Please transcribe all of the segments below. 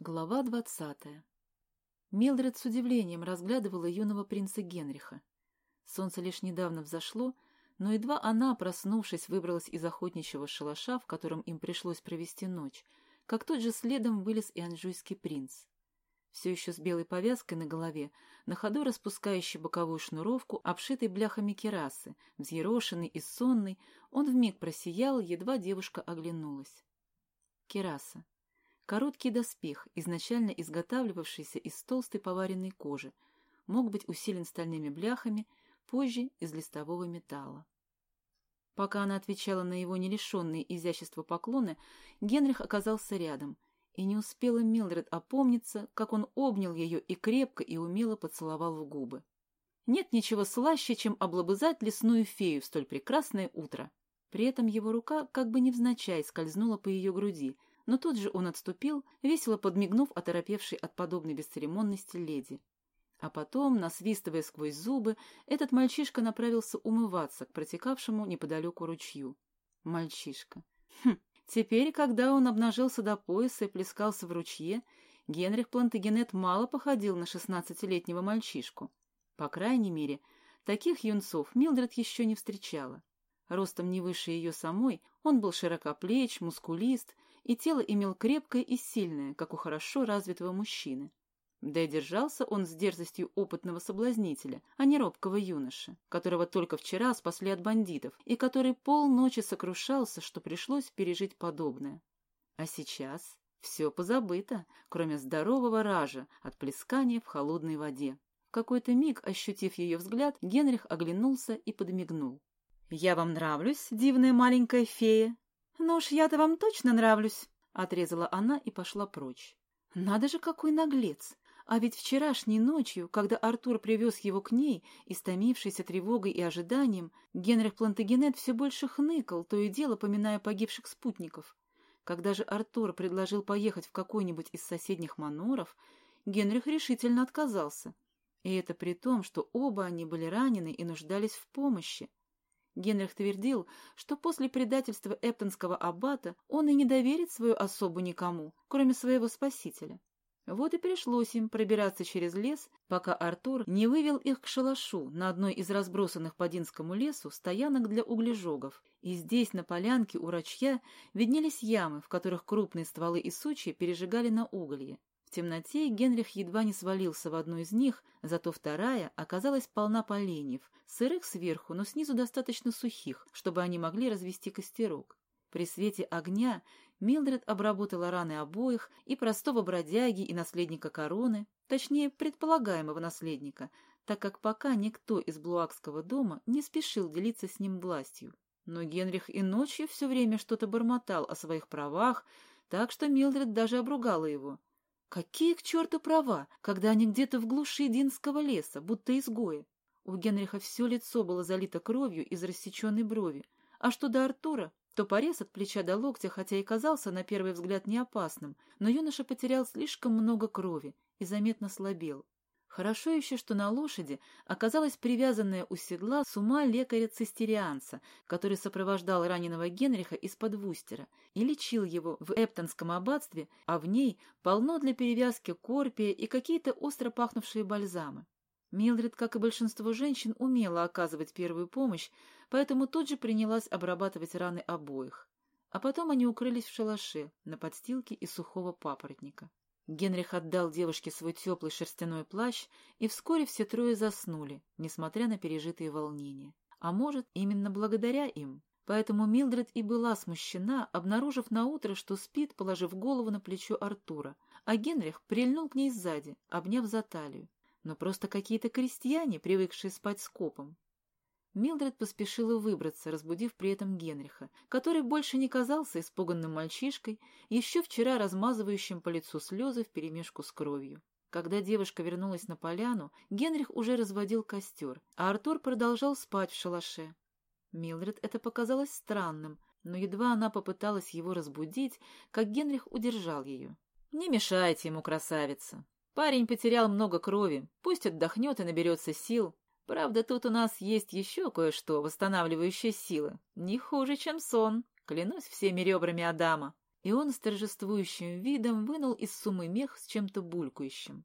Глава двадцатая. Милдред с удивлением разглядывала юного принца Генриха. Солнце лишь недавно взошло, но едва она, проснувшись, выбралась из охотничьего шалаша, в котором им пришлось провести ночь, как тот же следом вылез и анжуйский принц. Все еще с белой повязкой на голове, на ходу распускающий боковую шнуровку, обшитой бляхами керасы, взъерошенный и сонный, он вмиг просиял, едва девушка оглянулась. Кераса. Короткий доспех, изначально изготавливавшийся из толстой поваренной кожи, мог быть усилен стальными бляхами, позже — из листового металла. Пока она отвечала на его нелишенные изящества поклоны, Генрих оказался рядом, и не успела Милдред опомниться, как он обнял ее и крепко и умело поцеловал в губы. Нет ничего слаще, чем облобызать лесную фею в столь прекрасное утро. При этом его рука как бы невзначай скользнула по ее груди, но тут же он отступил, весело подмигнув оторопевшей от подобной бесцеремонности леди. А потом, насвистывая сквозь зубы, этот мальчишка направился умываться к протекавшему неподалеку ручью. Мальчишка. Хм, теперь, когда он обнажился до пояса и плескался в ручье, Генрих Плантагенет мало походил на шестнадцатилетнего мальчишку. По крайней мере, таких юнцов Милдред еще не встречала. Ростом не выше ее самой, он был широкоплеч, мускулист, и тело имел крепкое и сильное, как у хорошо развитого мужчины. Да и держался он с дерзостью опытного соблазнителя, а не робкого юноши, которого только вчера спасли от бандитов, и который полночи сокрушался, что пришлось пережить подобное. А сейчас все позабыто, кроме здорового ража от плескания в холодной воде. В какой-то миг, ощутив ее взгляд, Генрих оглянулся и подмигнул. «Я вам нравлюсь, дивная маленькая фея?» «Ну уж я-то вам точно нравлюсь», — отрезала она и пошла прочь. «Надо же, какой наглец! А ведь вчерашней ночью, когда Артур привез его к ней, истомившийся тревогой и ожиданием, Генрих Плантагенет все больше хныкал, то и дело поминая погибших спутников. Когда же Артур предложил поехать в какой-нибудь из соседних маноров, Генрих решительно отказался. И это при том, что оба они были ранены и нуждались в помощи. Генрих твердил, что после предательства эптонского аббата он и не доверит свою особу никому, кроме своего спасителя. Вот и пришлось им пробираться через лес, пока Артур не вывел их к шалашу на одной из разбросанных по Динскому лесу стоянок для углежогов. И здесь, на полянке у ручья, виднелись ямы, в которых крупные стволы и сучья пережигали на уголье. В темноте Генрих едва не свалился в одну из них, зато вторая оказалась полна поленьев, сырых сверху, но снизу достаточно сухих, чтобы они могли развести костерок. При свете огня Милдред обработала раны обоих, и простого бродяги, и наследника короны, точнее, предполагаемого наследника, так как пока никто из Блуакского дома не спешил делиться с ним властью. Но Генрих и ночью все время что-то бормотал о своих правах, так что Милдред даже обругала его. Какие к черту права, когда они где-то в глуши Динского леса, будто изгои? У Генриха все лицо было залито кровью из рассеченной брови, а что до Артура, то порез от плеча до локтя, хотя и казался на первый взгляд не опасным, но юноша потерял слишком много крови и заметно слабел. Хорошо еще, что на лошади оказалась привязанная у седла с ума лекаря-цистерианца, который сопровождал раненого Генриха из-под Вустера и лечил его в Эптонском аббатстве, а в ней полно для перевязки корпия и какие-то остро пахнувшие бальзамы. Милдред, как и большинство женщин, умела оказывать первую помощь, поэтому тут же принялась обрабатывать раны обоих. А потом они укрылись в шалаше на подстилке из сухого папоротника. Генрих отдал девушке свой теплый шерстяной плащ, и вскоре все трое заснули, несмотря на пережитые волнения. А может, именно благодаря им. Поэтому Милдред и была смущена, обнаружив наутро, что спит, положив голову на плечо Артура, а Генрих прильнул к ней сзади, обняв за талию. Но просто какие-то крестьяне, привыкшие спать скопом. Милдред поспешила выбраться, разбудив при этом Генриха, который больше не казался испуганным мальчишкой, еще вчера размазывающим по лицу слезы вперемешку с кровью. Когда девушка вернулась на поляну, Генрих уже разводил костер, а Артур продолжал спать в шалаше. Милдред это показалось странным, но едва она попыталась его разбудить, как Генрих удержал ее. «Не мешайте ему, красавица. Парень потерял много крови, пусть отдохнет и наберется сил, Правда, тут у нас есть еще кое-что, восстанавливающее силы. Не хуже, чем сон. Клянусь всеми ребрами Адама. и он с торжествующим видом вынул из суммы мех с чем-то булькающим.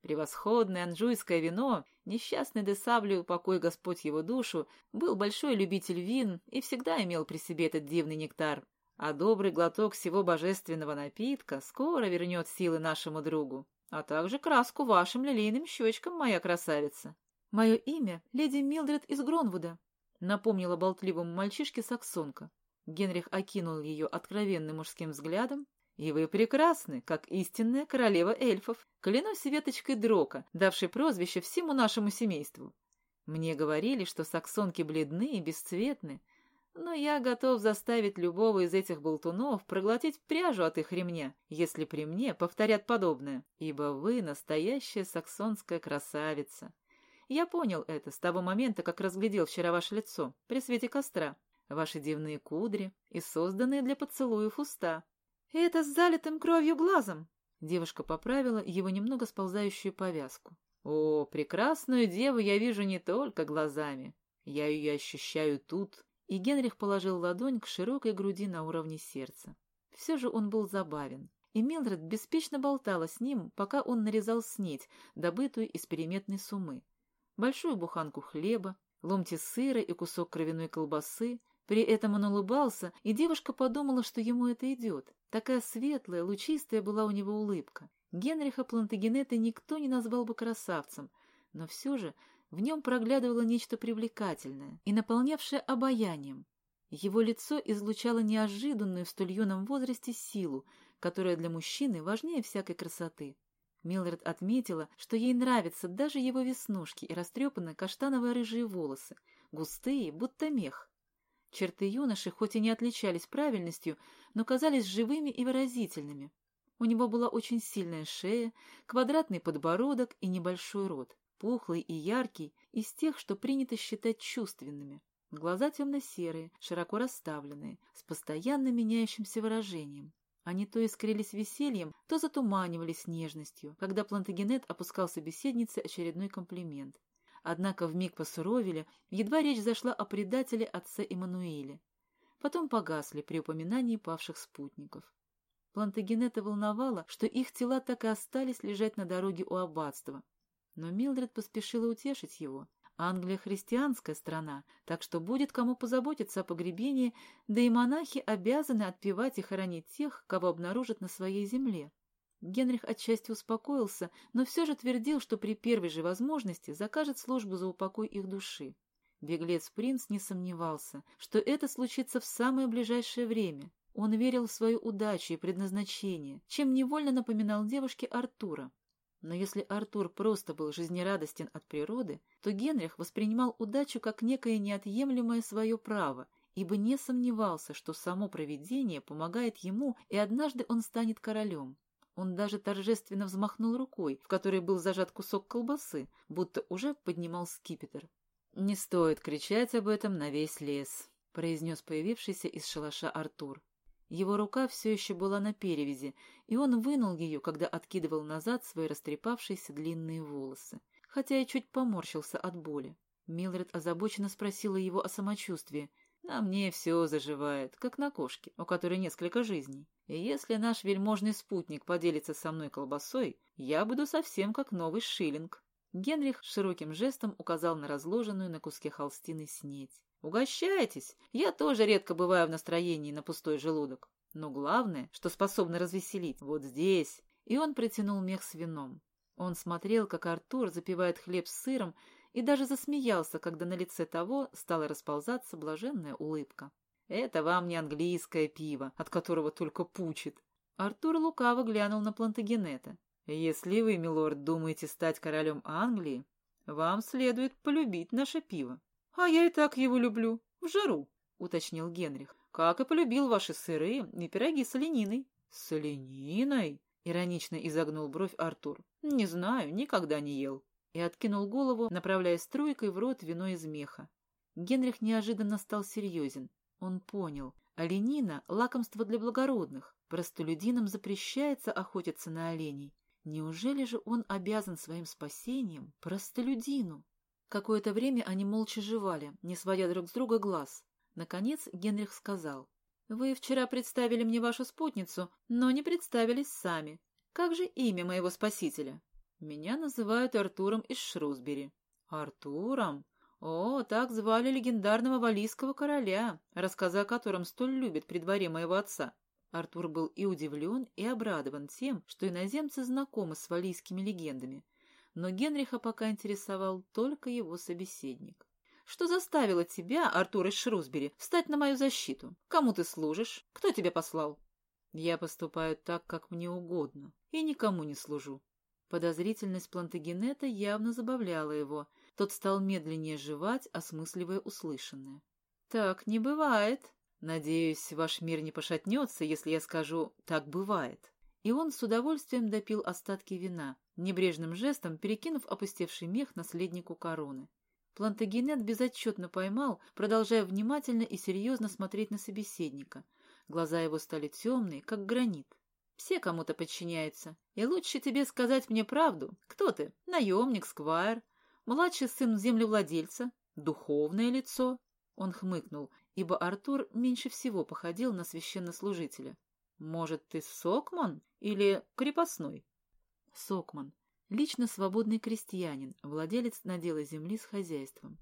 Превосходное анжуйское вино, несчастный де Саблю, покой Господь его душу, был большой любитель вин и всегда имел при себе этот дивный нектар. А добрый глоток всего божественного напитка скоро вернет силы нашему другу, а также краску вашим лилейным щечкам, моя красавица. Мое имя — леди Милдред из Гронвуда, — напомнила болтливому мальчишке саксонка. Генрих окинул ее откровенным мужским взглядом. «И вы прекрасны, как истинная королева эльфов. Клянусь веточкой Дрока, давшей прозвище всему нашему семейству. Мне говорили, что саксонки бледны и бесцветны, но я готов заставить любого из этих болтунов проглотить пряжу от их ремня, если при мне повторят подобное, ибо вы настоящая саксонская красавица. Я понял это с того момента, как разглядел вчера ваше лицо при свете костра ваши дивные кудри и созданные для поцелуев уста. И это с залитым кровью глазом. Девушка поправила его немного сползающую повязку. О, прекрасную деву я вижу не только глазами. Я ее ощущаю тут. И Генрих положил ладонь к широкой груди на уровне сердца. Все же он был забавен. И Милдред беспечно болтала с ним, пока он нарезал снеть, добытую из переметной сумы. Большую буханку хлеба, ломти сыра и кусок кровяной колбасы, при этом он улыбался, и девушка подумала, что ему это идет. Такая светлая, лучистая была у него улыбка. Генриха Плантагенета никто не назвал бы красавцем, но все же в нем проглядывало нечто привлекательное и наполнявшее обаянием. Его лицо излучало неожиданную в столь юном возрасте силу, которая для мужчины важнее всякой красоты. Милдред отметила, что ей нравятся даже его веснушки и растрепанные каштановые рыжие волосы, густые, будто мех. Черты юноши хоть и не отличались правильностью, но казались живыми и выразительными. У него была очень сильная шея, квадратный подбородок и небольшой рот, пухлый и яркий, из тех, что принято считать чувственными. Глаза темно-серые, широко расставленные, с постоянно меняющимся выражением. Они то искрились весельем, то затуманивались нежностью, когда Плантагенет опускал собеседнице очередной комплимент. Однако вмиг посуровили, едва речь зашла о предателе отца Эммануиле. Потом погасли при упоминании павших спутников. Плантагенета волновало, что их тела так и остались лежать на дороге у аббатства. Но Милдред поспешила утешить его. Англия христианская страна, так что будет кому позаботиться о погребении, да и монахи обязаны отпевать и хоронить тех, кого обнаружат на своей земле. Генрих отчасти успокоился, но все же твердил, что при первой же возможности закажет службу за упокой их души. Беглец-принц не сомневался, что это случится в самое ближайшее время. Он верил в свою удачу и предназначение, чем невольно напоминал девушке Артура. Но если Артур просто был жизнерадостен от природы, то Генрих воспринимал удачу как некое неотъемлемое свое право, ибо не сомневался, что само провидение помогает ему, и однажды он станет королем. Он даже торжественно взмахнул рукой, в которой был зажат кусок колбасы, будто уже поднимал скипетр. «Не стоит кричать об этом на весь лес», — произнес появившийся из шалаша Артур. Его рука все еще была на перевязи, и он вынул ее, когда откидывал назад свои растрепавшиеся длинные волосы, хотя и чуть поморщился от боли. Милред озабоченно спросила его о самочувствии, на мне все заживает, как на кошке, у которой несколько жизней. И если наш вельможный спутник поделится со мной колбасой, я буду совсем как новый шиллинг. Генрих широким жестом указал на разложенную на куске холстины снеть. «Угощайтесь! Я тоже редко бываю в настроении на пустой желудок. Но главное, что способно развеселить, вот здесь». И он протянул мех с вином. Он смотрел, как Артур запивает хлеб с сыром и даже засмеялся, когда на лице того стала расползаться блаженная улыбка. «Это вам не английское пиво, от которого только пучит». Артур лукаво глянул на Плантагенета. «Если вы, милорд, думаете стать королем Англии, вам следует полюбить наше пиво». «А я и так его люблю, в жару», — уточнил Генрих. «Как и полюбил ваши сыры и пироги с олениной». «С олениной?» — иронично изогнул бровь Артур. «Не знаю, никогда не ел» и откинул голову, направляя струйкой в рот вино из меха. Генрих неожиданно стал серьезен. Он понял. Оленина — лакомство для благородных. Простолюдинам запрещается охотиться на оленей. Неужели же он обязан своим спасением простолюдину? Какое-то время они молча жевали, не сводя друг с друга глаз. Наконец Генрих сказал. Вы вчера представили мне вашу спутницу, но не представились сами. Как же имя моего спасителя? Меня называют Артуром из Шрусбери. Артуром? О, так звали легендарного валийского короля, рассказы о котором столь любят при дворе моего отца. Артур был и удивлен, и обрадован тем, что иноземцы знакомы с валийскими легендами, но Генриха пока интересовал только его собеседник. «Что заставило тебя, Артур из Шрусбери, встать на мою защиту? Кому ты служишь? Кто тебя послал?» «Я поступаю так, как мне угодно, и никому не служу». Подозрительность Плантагенета явно забавляла его. Тот стал медленнее жевать, осмысливая услышанное. «Так не бывает», Надеюсь, ваш мир не пошатнется, если я скажу «так бывает». И он с удовольствием допил остатки вина, небрежным жестом перекинув опустевший мех наследнику короны. Плантагенет безотчетно поймал, продолжая внимательно и серьезно смотреть на собеседника. Глаза его стали темные, как гранит. «Все кому-то подчиняются. И лучше тебе сказать мне правду. Кто ты? Наемник, сквайр? Младший сын землевладельца? Духовное лицо?» Он хмыкнул, ибо Артур меньше всего походил на священнослужителя. «Может, ты Сокман или крепостной?» Сокман. Лично свободный крестьянин, владелец надела земли с хозяйством.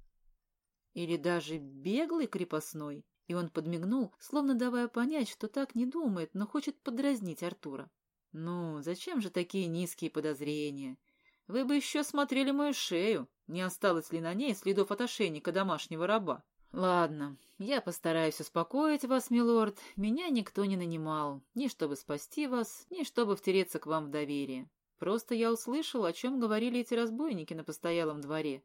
Или даже беглый крепостной. И он подмигнул, словно давая понять, что так не думает, но хочет подразнить Артура. «Ну, зачем же такие низкие подозрения? Вы бы еще смотрели мою шею, не осталось ли на ней следов от ошейника домашнего раба?» «Ладно, я постараюсь успокоить вас, милорд. Меня никто не нанимал, ни чтобы спасти вас, ни чтобы втереться к вам в доверие. Просто я услышал, о чем говорили эти разбойники на постоялом дворе.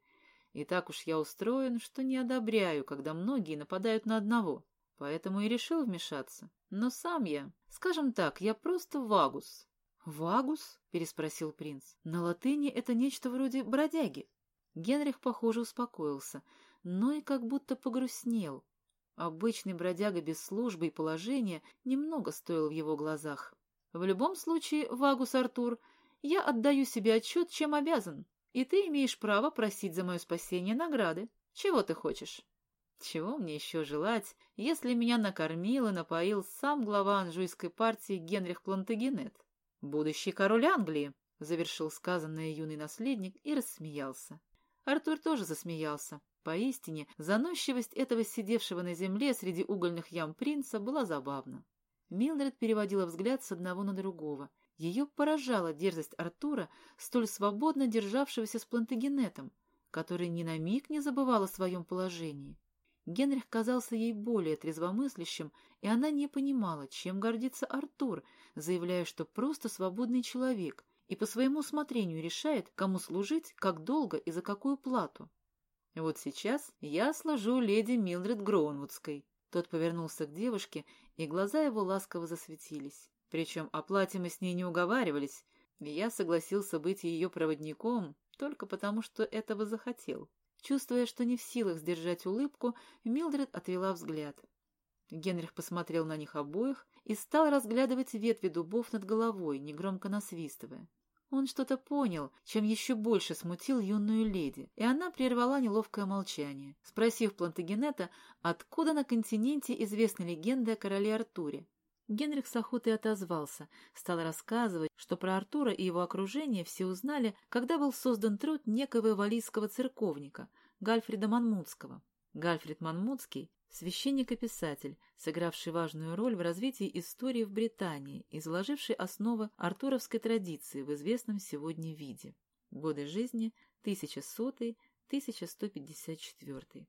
И так уж я устроен, что не одобряю, когда многие нападают на одного. Поэтому и решил вмешаться. Но сам я, скажем так, я просто вагус». «Вагус?» — переспросил принц. «На латыни это нечто вроде бродяги». Генрих, похоже, успокоился — но и как будто погрустнел. Обычный бродяга без службы и положения немного стоил в его глазах. В любом случае, Вагус Артур, я отдаю себе отчет, чем обязан, и ты имеешь право просить за мое спасение награды. Чего ты хочешь? Чего мне еще желать, если меня накормил и напоил сам глава анжуйской партии Генрих Плантагенет, будущий король Англии, завершил сказанное юный наследник и рассмеялся. Артур тоже засмеялся, Поистине, заносчивость этого сидевшего на земле среди угольных ям принца была забавна. Милдред переводила взгляд с одного на другого. Ее поражала дерзость Артура, столь свободно державшегося с Плантагенетом, который ни на миг не забывал о своем положении. Генрих казался ей более трезвомыслящим, и она не понимала, чем гордится Артур, заявляя, что просто свободный человек и по своему усмотрению решает, кому служить, как долго и за какую плату. Вот сейчас я сложу леди Милдред Гроунвудской. Тот повернулся к девушке, и глаза его ласково засветились. Причем о плате мы с ней не уговаривались, и я согласился быть ее проводником только потому, что этого захотел. Чувствуя, что не в силах сдержать улыбку, Милдред отвела взгляд. Генрих посмотрел на них обоих и стал разглядывать ветви дубов над головой, негромко насвистывая. Он что-то понял, чем еще больше смутил юную леди, и она прервала неловкое молчание, спросив Плантагенета, откуда на континенте известны легенды о короле Артуре. Генрих с охотой отозвался, стал рассказывать, что про Артура и его окружение все узнали, когда был создан труд некого валийского церковника, Гальфрида Манмутского. Гальфрид Манмутский Священник и писатель, сыгравший важную роль в развитии истории в Британии и заложивший основы артуровской традиции в известном сегодня виде. Годы жизни 1100-1154.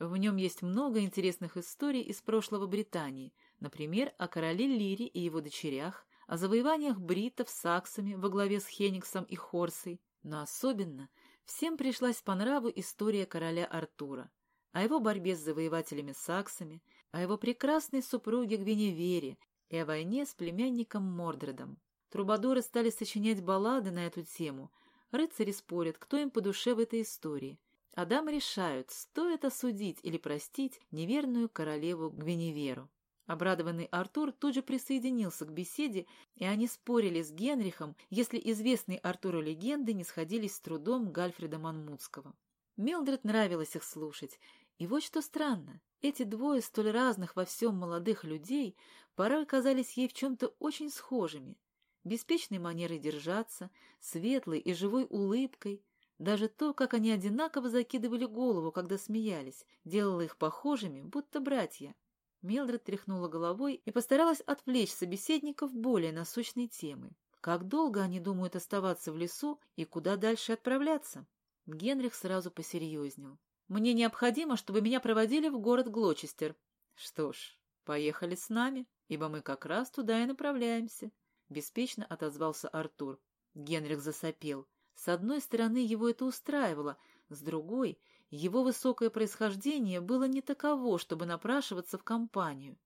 В нем есть много интересных историй из прошлого Британии, например, о короле Лире и его дочерях, о завоеваниях бритов саксами во главе с Хениксом и Хорсой, но особенно всем пришлась по нраву история короля Артура, о его борьбе с завоевателями саксами, о его прекрасной супруге Гвиневере и о войне с племянником Мордредом. Трубадоры стали сочинять баллады на эту тему. Рыцари спорят, кто им по душе в этой истории. А дамы решают, стоит осудить или простить неверную королеву Гвиневеру. Обрадованный Артур тут же присоединился к беседе, и они спорили с Генрихом, если известные Артуру легенды не сходились с трудом Гальфреда Манмутского. Милдред нравилось их слушать, И вот что странно, эти двое столь разных во всем молодых людей порой казались ей в чем-то очень схожими. Беспечной манерой держаться, светлой и живой улыбкой. Даже то, как они одинаково закидывали голову, когда смеялись, делало их похожими, будто братья. Милдред тряхнула головой и постаралась отвлечь собеседников более насущной темы. Как долго они думают оставаться в лесу и куда дальше отправляться? Генрих сразу посерьезнел. «Мне необходимо, чтобы меня проводили в город Глочестер». «Что ж, поехали с нами, ибо мы как раз туда и направляемся», — беспечно отозвался Артур. Генрих засопел. С одной стороны, его это устраивало, с другой — его высокое происхождение было не таково, чтобы напрашиваться в компанию.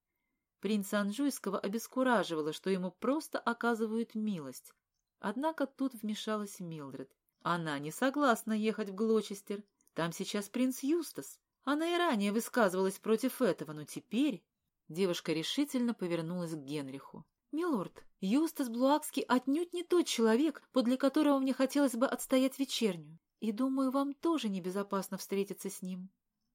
Принца Анжуйского обескураживало, что ему просто оказывают милость. Однако тут вмешалась Милдред. Она не согласна ехать в Глочестер. Там сейчас принц Юстас. Она и ранее высказывалась против этого, но теперь... Девушка решительно повернулась к Генриху. «Милорд, Юстас Блуакский отнюдь не тот человек, подле которого мне хотелось бы отстоять вечернюю. И, думаю, вам тоже небезопасно встретиться с ним».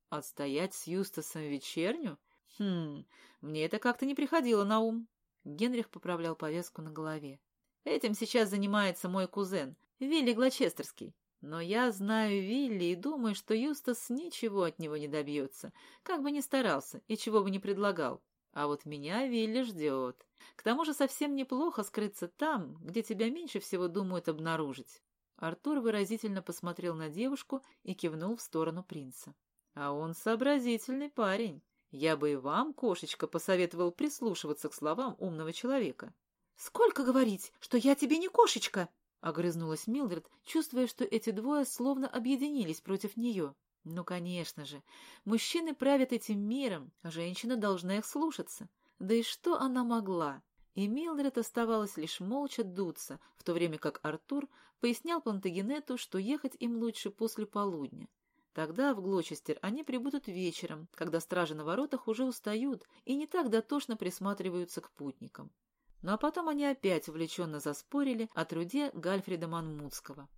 «Отстоять с Юстасом вечерню? Хм, мне это как-то не приходило на ум». Генрих поправлял повязку на голове. «Этим сейчас занимается мой кузен, Вилли Глочестерский. Но я знаю Вилли и думаю, что Юстас ничего от него не добьется, как бы ни старался и чего бы ни предлагал. А вот меня Вилли ждет. К тому же совсем неплохо скрыться там, где тебя меньше всего думают обнаружить. Артур выразительно посмотрел на девушку и кивнул в сторону принца. А он сообразительный парень. Я бы и вам, кошечка, посоветовал прислушиваться к словам умного человека. «Сколько говорить, что я тебе не кошечка?» — огрызнулась Милдред, чувствуя, что эти двое словно объединились против нее. Ну, конечно же, мужчины правят этим миром, женщина должна их слушаться. Да и что она могла? И Милдред оставалось лишь молча дуться, в то время как Артур пояснял Плантагенету, что ехать им лучше после полудня. Тогда в Глочестер они прибудут вечером, когда стражи на воротах уже устают и не так дотошно присматриваются к путникам. Ну а потом они опять увлеченно заспорили о труде Гальфрида Манмутского.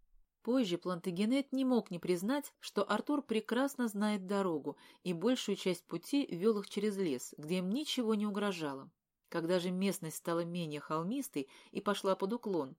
Позже Плантагенет не мог не признать, что Артур прекрасно знает дорогу и большую часть пути вел их через лес, где им ничего не угрожало. Когда же местность стала менее холмистой и пошла под уклон,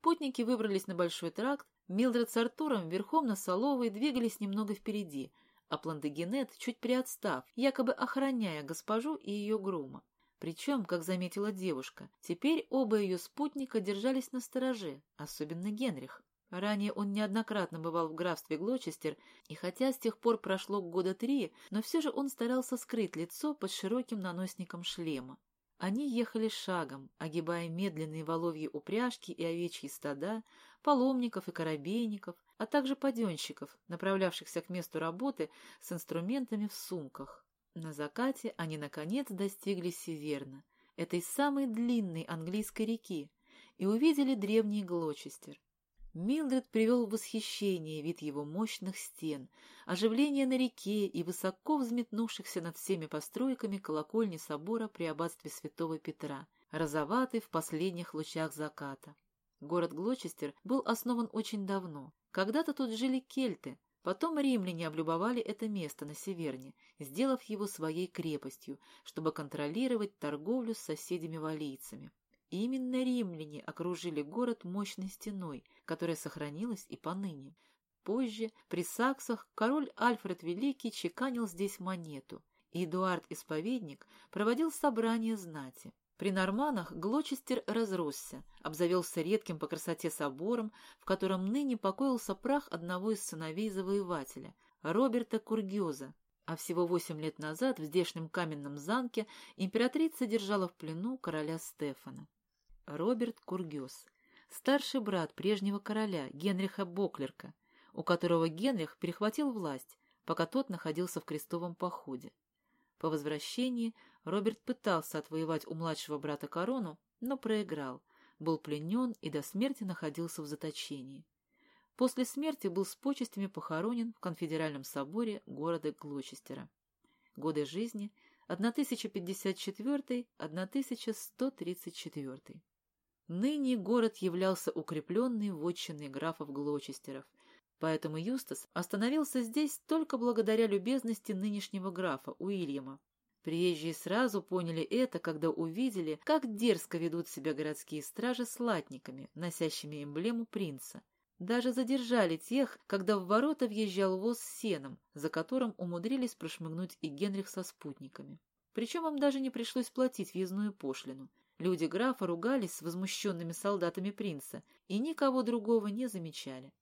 Путники выбрались на большой тракт, Милдред с Артуром верхом на Соловой двигались немного впереди, а Плантагенет чуть приотстав, якобы охраняя госпожу и ее грума. Причем, как заметила девушка, теперь оба ее спутника держались на стороже, особенно Генрих. Ранее он неоднократно бывал в графстве Глочестер, и хотя с тех пор прошло года три, но все же он старался скрыть лицо под широким наносником шлема. Они ехали шагом, огибая медленные воловьи упряжки и овечьи стада, паломников и корабейников, а также паденщиков, направлявшихся к месту работы с инструментами в сумках. На закате они, наконец, достигли Северна, этой самой длинной английской реки, и увидели древний Глочестер. Милдред привел в восхищение вид его мощных стен, оживление на реке и высоко взметнувшихся над всеми постройками колокольни собора при аббатстве святого Петра, розоватый в последних лучах заката. Город Глочестер был основан очень давно. Когда-то тут жили кельты, потом римляне облюбовали это место на Северне, сделав его своей крепостью, чтобы контролировать торговлю с соседями-валийцами. Именно римляне окружили город мощной стеной, которая сохранилась и поныне. Позже, при саксах, король Альфред Великий чеканил здесь монету, и Эдуард Исповедник проводил собрание знати. При норманах Глочестер разросся, обзавелся редким по красоте собором, в котором ныне покоился прах одного из сыновей завоевателя, Роберта Кургеза, а всего восемь лет назад в здешнем каменном замке императрица держала в плену короля Стефана. Роберт Кургес, старший брат прежнего короля Генриха Боклерка, у которого Генрих перехватил власть, пока тот находился в крестовом походе. По возвращении Роберт пытался отвоевать у младшего брата корону, но проиграл, был пленен и до смерти находился в заточении. После смерти был с почестями похоронен в конфедеральном соборе города Глочестера. Годы жизни 1054-1134. Ныне город являлся укрепленной вотчиной графов Глочестеров, Поэтому Юстас остановился здесь только благодаря любезности нынешнего графа Уильяма. Приезжие сразу поняли это, когда увидели, как дерзко ведут себя городские стражи с латниками, носящими эмблему принца. Даже задержали тех, когда в ворота въезжал воз с сеном, за которым умудрились прошмыгнуть и Генрих со спутниками. Причем им даже не пришлось платить въездную пошлину. Люди графа ругались с возмущенными солдатами принца и никого другого не замечали.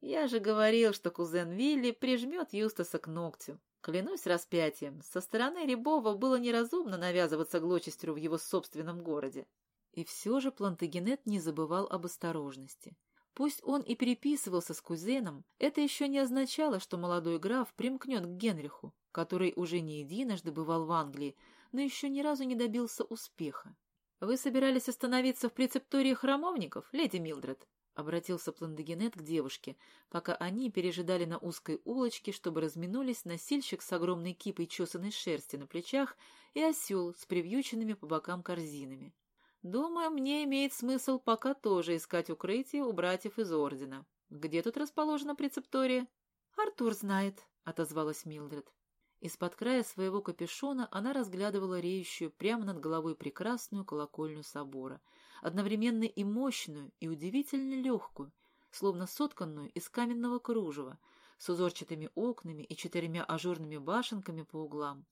Я же говорил, что кузен Вилли прижмет Юстаса к ногтю. Клянусь распятием, со стороны Рябова было неразумно навязываться Глочестеру в его собственном городе. И все же Плантагенет не забывал об осторожности. Пусть он и переписывался с кузеном, это еще не означало, что молодой граф примкнет к Генриху, который уже не единожды бывал в Англии, но еще ни разу не добился успеха. «Вы собирались остановиться в прецептории храмовников, леди Милдред?» — обратился Пландагенет к девушке, пока они пережидали на узкой улочке, чтобы разминулись носильщик с огромной кипой чесаной шерсти на плечах и осел с привьюченными по бокам корзинами. Думаю, мне имеет смысл пока тоже искать укрытие у братьев из Ордена. Где тут расположена прецептория? Артур знает, — отозвалась Милдред. Из-под края своего капюшона она разглядывала реющую прямо над головой прекрасную колокольню собора, одновременно и мощную, и удивительно легкую, словно сотканную из каменного кружева, с узорчатыми окнами и четырьмя ажурными башенками по углам.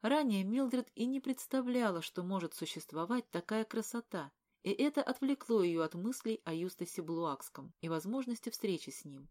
Ранее Милдред и не представляла, что может существовать такая красота, и это отвлекло ее от мыслей о Юстасе Блуакском и возможности встречи с ним.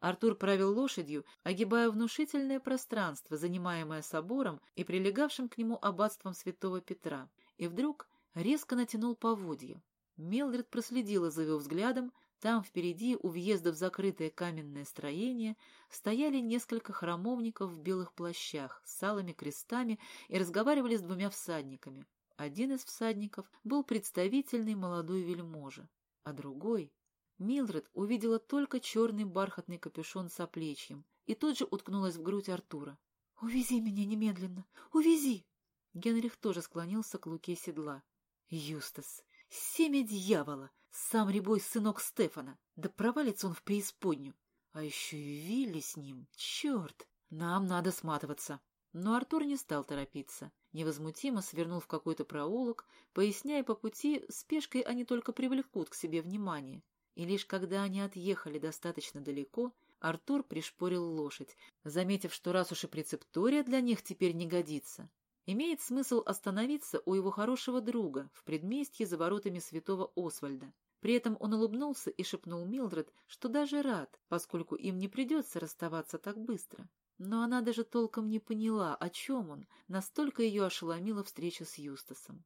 Артур правил лошадью, огибая внушительное пространство, занимаемое собором и прилегавшим к нему аббатством святого Петра, и вдруг резко натянул поводья. Милдред проследила за его взглядом, там впереди, у въезда в закрытое каменное строение, стояли несколько храмовников в белых плащах с алыми крестами и разговаривали с двумя всадниками. Один из всадников был представительный молодой вельможа, а другой... Милдред увидела только черный бархатный капюшон с оплечьем и тут же уткнулась в грудь Артура. «Увези меня немедленно! Увези!» Генрих тоже склонился к луке седла. «Юстас! Семя дьявола! Сам рябой сынок Стефана. Да провалится он в преисподнюю. А еще и Вилли с ним. Черт! Нам надо сматываться. Но Артур не стал торопиться. Невозмутимо свернул в какой-то проулок, поясняя по пути, спешкой они только привлекут к себе внимание. И лишь когда они отъехали достаточно далеко, Артур пришпорил лошадь, заметив, что раз уж и прецептория для них теперь не годится, имеет смысл остановиться у его хорошего друга в предместье за воротами святого Освальда. При этом он улыбнулся и шепнул Милдред, что даже рад, поскольку им не придется расставаться так быстро. Но она даже толком не поняла, о чем он, настолько ее ошеломила встреча с Юстасом.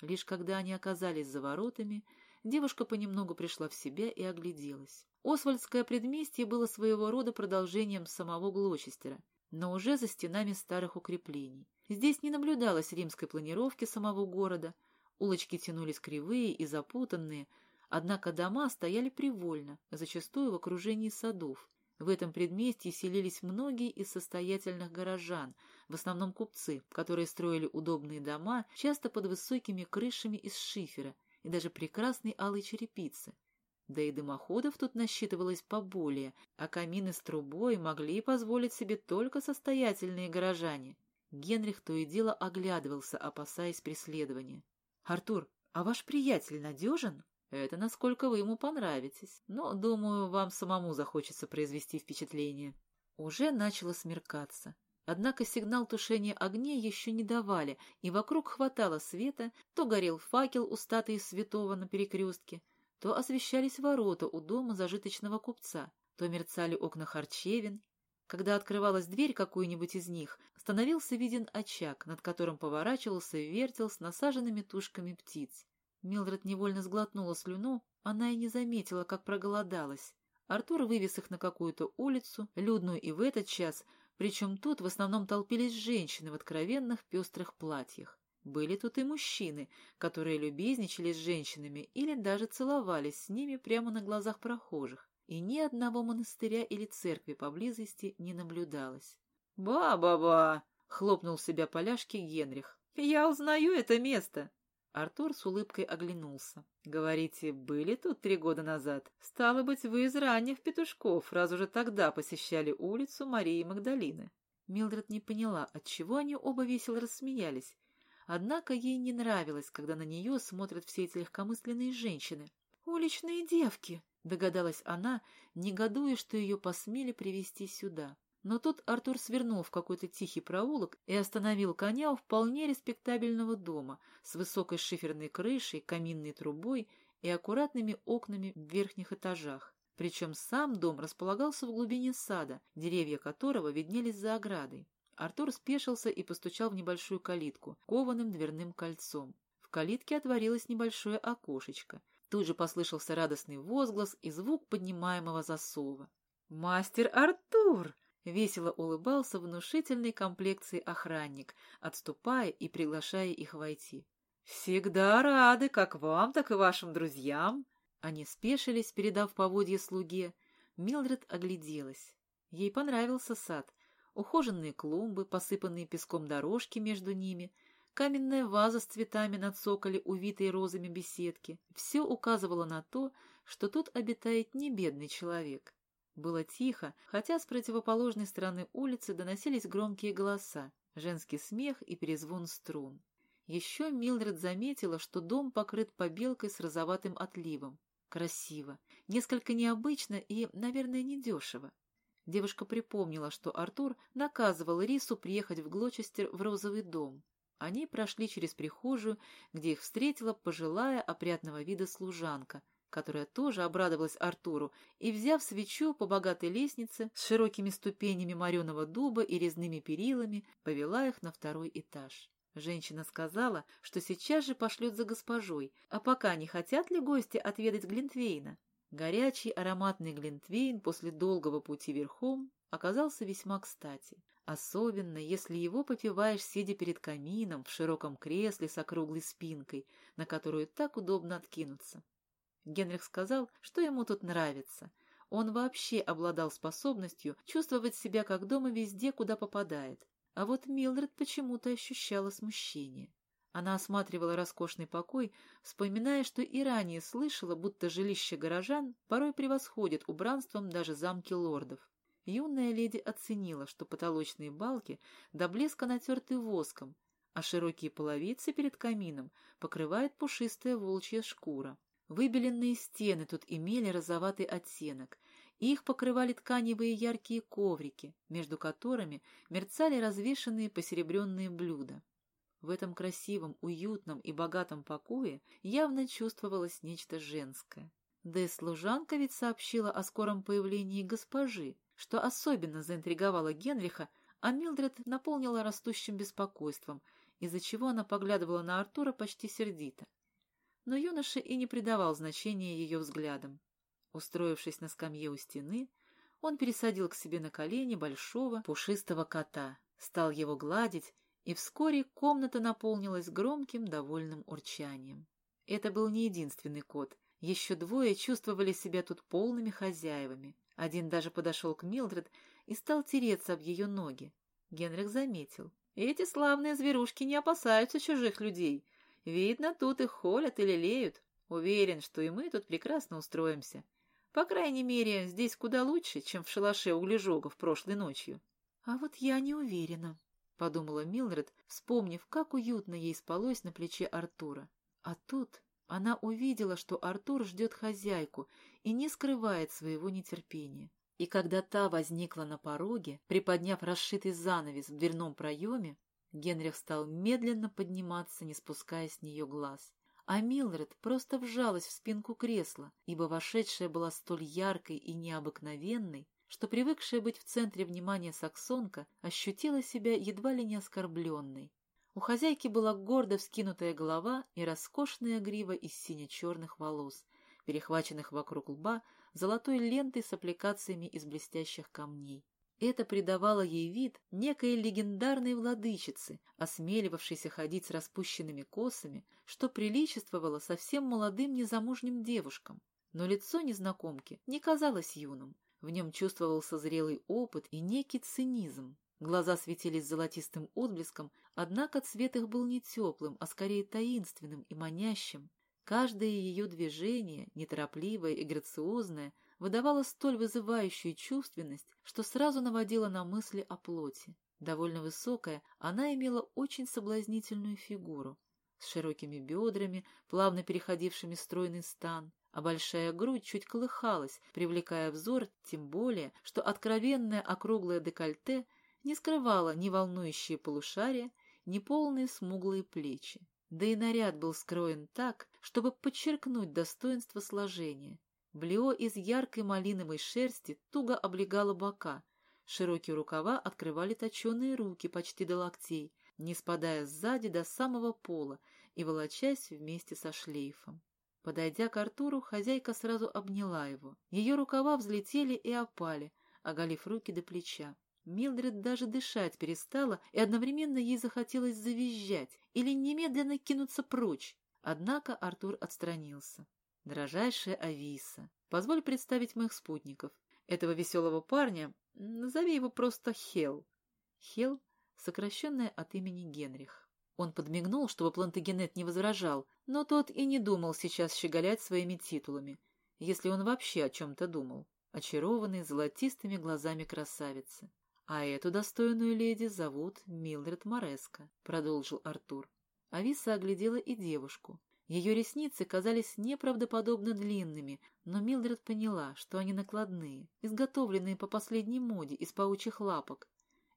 Лишь когда они оказались за воротами, девушка понемногу пришла в себя и огляделась. Освальдское предместье было своего рода продолжением самого Глочестера, но уже за стенами старых укреплений. Здесь не наблюдалось римской планировки самого города, улочки тянулись кривые и запутанные, Однако дома стояли привольно, зачастую в окружении садов. В этом предместье селились многие из состоятельных горожан, в основном купцы, которые строили удобные дома, часто под высокими крышами из шифера и даже прекрасной алой черепицы. Да и дымоходов тут насчитывалось поболее, а камины с трубой могли позволить себе только состоятельные горожане. Генрих то и дело оглядывался, опасаясь преследования. «Артур, а ваш приятель надежен?» Это насколько вы ему понравитесь, но, думаю, вам самому захочется произвести впечатление. Уже начало смеркаться. Однако сигнал тушения огней еще не давали, и вокруг хватало света, то горел факел у статуи святого на перекрестке, то освещались ворота у дома зажиточного купца, то мерцали окна харчевин. Когда открывалась дверь какой-нибудь из них, становился виден очаг, над которым поворачивался вертел с насаженными тушками птиц. Милдред невольно сглотнула слюну, она и не заметила, как проголодалась. Артур вывез их на какую-то улицу, людную и в этот час, причем тут в основном толпились женщины в откровенных пестрых платьях. Были тут и мужчины, которые любезничали с женщинами или даже целовались с ними прямо на глазах прохожих, и ни одного монастыря или церкви поблизости не наблюдалось. «Ба-ба-ба!» — хлопнул себя поляшки Генрих. «Я узнаю это место!» Артур с улыбкой оглянулся. «Говорите, были тут три года назад? Стало быть, вы из ранних петушков, раз уже тогда посещали улицу Марии Магдалины». Милдред не поняла, отчего они оба весело рассмеялись. Однако ей не нравилось, когда на нее смотрят все эти легкомысленные женщины. «Уличные девки!» — догадалась она, негодуя, что ее посмели привести сюда. Но тут Артур свернул в какой-то тихий проулок и остановил коня у вполне респектабельного дома с высокой шиферной крышей, каминной трубой и аккуратными окнами в верхних этажах. Причем сам дом располагался в глубине сада, деревья которого виднелись за оградой. Артур спешился и постучал в небольшую калитку, кованым дверным кольцом. В калитке отворилось небольшое окошечко. Тут же послышался радостный возглас и звук поднимаемого засова. «Мастер Артур!» — весело улыбался внушительной комплекции охранник, отступая и приглашая их войти. «Всегда рады как вам, так и вашим друзьям!» Они спешились, передав поводье слуге. Милдред огляделась. Ей понравился сад. Ухоженные клумбы, посыпанные песком дорожки между ними, каменная ваза с цветами на цоколе, увитой розами беседки. Все указывало на то, что тут обитает не бедный человек. Было тихо, хотя с противоположной стороны улицы доносились громкие голоса, женский смех и перезвон струн. Еще Милдред заметила, что дом покрыт побелкой с розоватым отливом. Красиво, несколько необычно и, наверное, недешево. Девушка припомнила, что Артур наказывал Рису приехать в Глочестер в розовый дом. Они прошли через прихожую, где их встретила пожилая опрятного вида служанка, которая тоже обрадовалась Артуру и, взяв свечу по богатой лестнице с широкими ступенями мореного дуба и резными перилами, повела их на второй этаж. Женщина сказала, что сейчас же пошлет за госпожой, а пока не хотят ли гости отведать Глинтвейна? Горячий ароматный Глинтвейн после долгого пути верхом оказался весьма кстати, особенно если его попиваешь, сидя перед камином в широком кресле с округлой спинкой, на которую так удобно откинуться. Генрих сказал, что ему тут нравится. Он вообще обладал способностью чувствовать себя как дома везде, куда попадает, а вот Милдред почему-то ощущала смущение. Она осматривала роскошный покой, вспоминая, что и ранее слышала, будто жилище горожан порой превосходит убранством даже замки лордов. Юная леди оценила, что потолочные балки до блеска натерты воском, а широкие половицы перед камином покрывает пушистая волчья шкура. Выбеленные стены тут имели розоватый оттенок, их покрывали тканевые яркие коврики, между которыми мерцали развешанные посеребренные блюда. В этом красивом, уютном и богатом покое явно чувствовалось нечто женское. Да и служанка ведь сообщила о скором появлении госпожи, что особенно заинтриговало Генриха, а Милдред наполнила растущим беспокойством, из-за чего она поглядывала на Артура почти сердито. Но юноша и не придавал значения ее взглядам. Устроившись на скамье у стены, он пересадил к себе на колени большого пушистого кота, стал его гладить, и вскоре комната наполнилась громким довольным урчанием. Это был не единственный кот. Еще двое чувствовали себя тут полными хозяевами. Один даже подошел к Милдред и стал тереться об ее ноги. Генрих заметил. Эти славные зверушки не опасаются чужих людей. Видно, тут их холят и лелеют. Уверен, что и мы тут прекрасно устроимся. По крайней мере, здесь куда лучше, чем в шалаше углежогов прошлой ночью. — А вот я не уверена, — подумала Милдред, вспомнив, как уютно ей спалось на плече Артура. А тут она увидела, что Артур ждет хозяйку и не скрывает своего нетерпения. И когда та возникла на пороге, приподняв расшитый занавес в дверном проеме, Генрих стал медленно подниматься, не спуская с нее глаз а Милдред просто вжалась в спинку кресла, ибо вошедшая была столь яркой и необыкновенной, что привыкшая быть в центре внимания саксонка ощутила себя едва ли не оскорбленной. У хозяйки была гордо вскинутая голова и роскошная грива из сине-черных волос, перехваченных вокруг лба золотой лентой с аппликациями из блестящих камней. Это придавало ей вид некой легендарной владычицы, осмеливавшейся ходить с распущенными косами, что приличествовало совсем молодым незамужним девушкам. Но лицо незнакомки не казалось юным. В нем чувствовался зрелый опыт и некий цинизм. Глаза светились золотистым отблеском, однако цвет их был не теплым, а скорее таинственным и манящим. Каждое ее движение, неторопливое и грациозное, выдавало столь вызывающую чувственность, что сразу наводило на мысли о плоти. Довольно высокая, она имела очень соблазнительную фигуру, с широкими бедрами, плавно переходившими стройный стан, а большая грудь чуть колыхалась, привлекая взор, тем более, что откровенное округлое декольте не скрывало ни волнующие полушария, ни полные смуглые плечи. Да и наряд был скроен так, чтобы подчеркнуть достоинство сложения. Блео из яркой малиновой шерсти туго облегало бока, широкие рукава открывали точеные руки почти до локтей, не спадая сзади до самого пола и волочась вместе со шлейфом. Подойдя к Артуру, хозяйка сразу обняла его. Ее рукава взлетели и опали, оголив руки до плеча. Милдред даже дышать перестала, и одновременно ей захотелось завизжать или немедленно кинуться прочь. Однако Артур отстранился. «Дорожайшая Ависа, позволь представить моих спутников. Этого веселого парня, назови его просто Хел». Хел — сокращенное от имени Генрих. Он подмигнул, чтобы Плантагенет не возражал, но тот и не думал сейчас щеголять своими титулами, если он вообще о чем-то думал, очарованный золотистыми глазами красавицы. «А эту достойную леди зовут Милдред Мореско», — продолжил Артур. Ависа оглядела и девушку. Ее ресницы казались неправдоподобно длинными, но Милдред поняла, что они накладные, изготовленные по последней моде из паучьих лапок,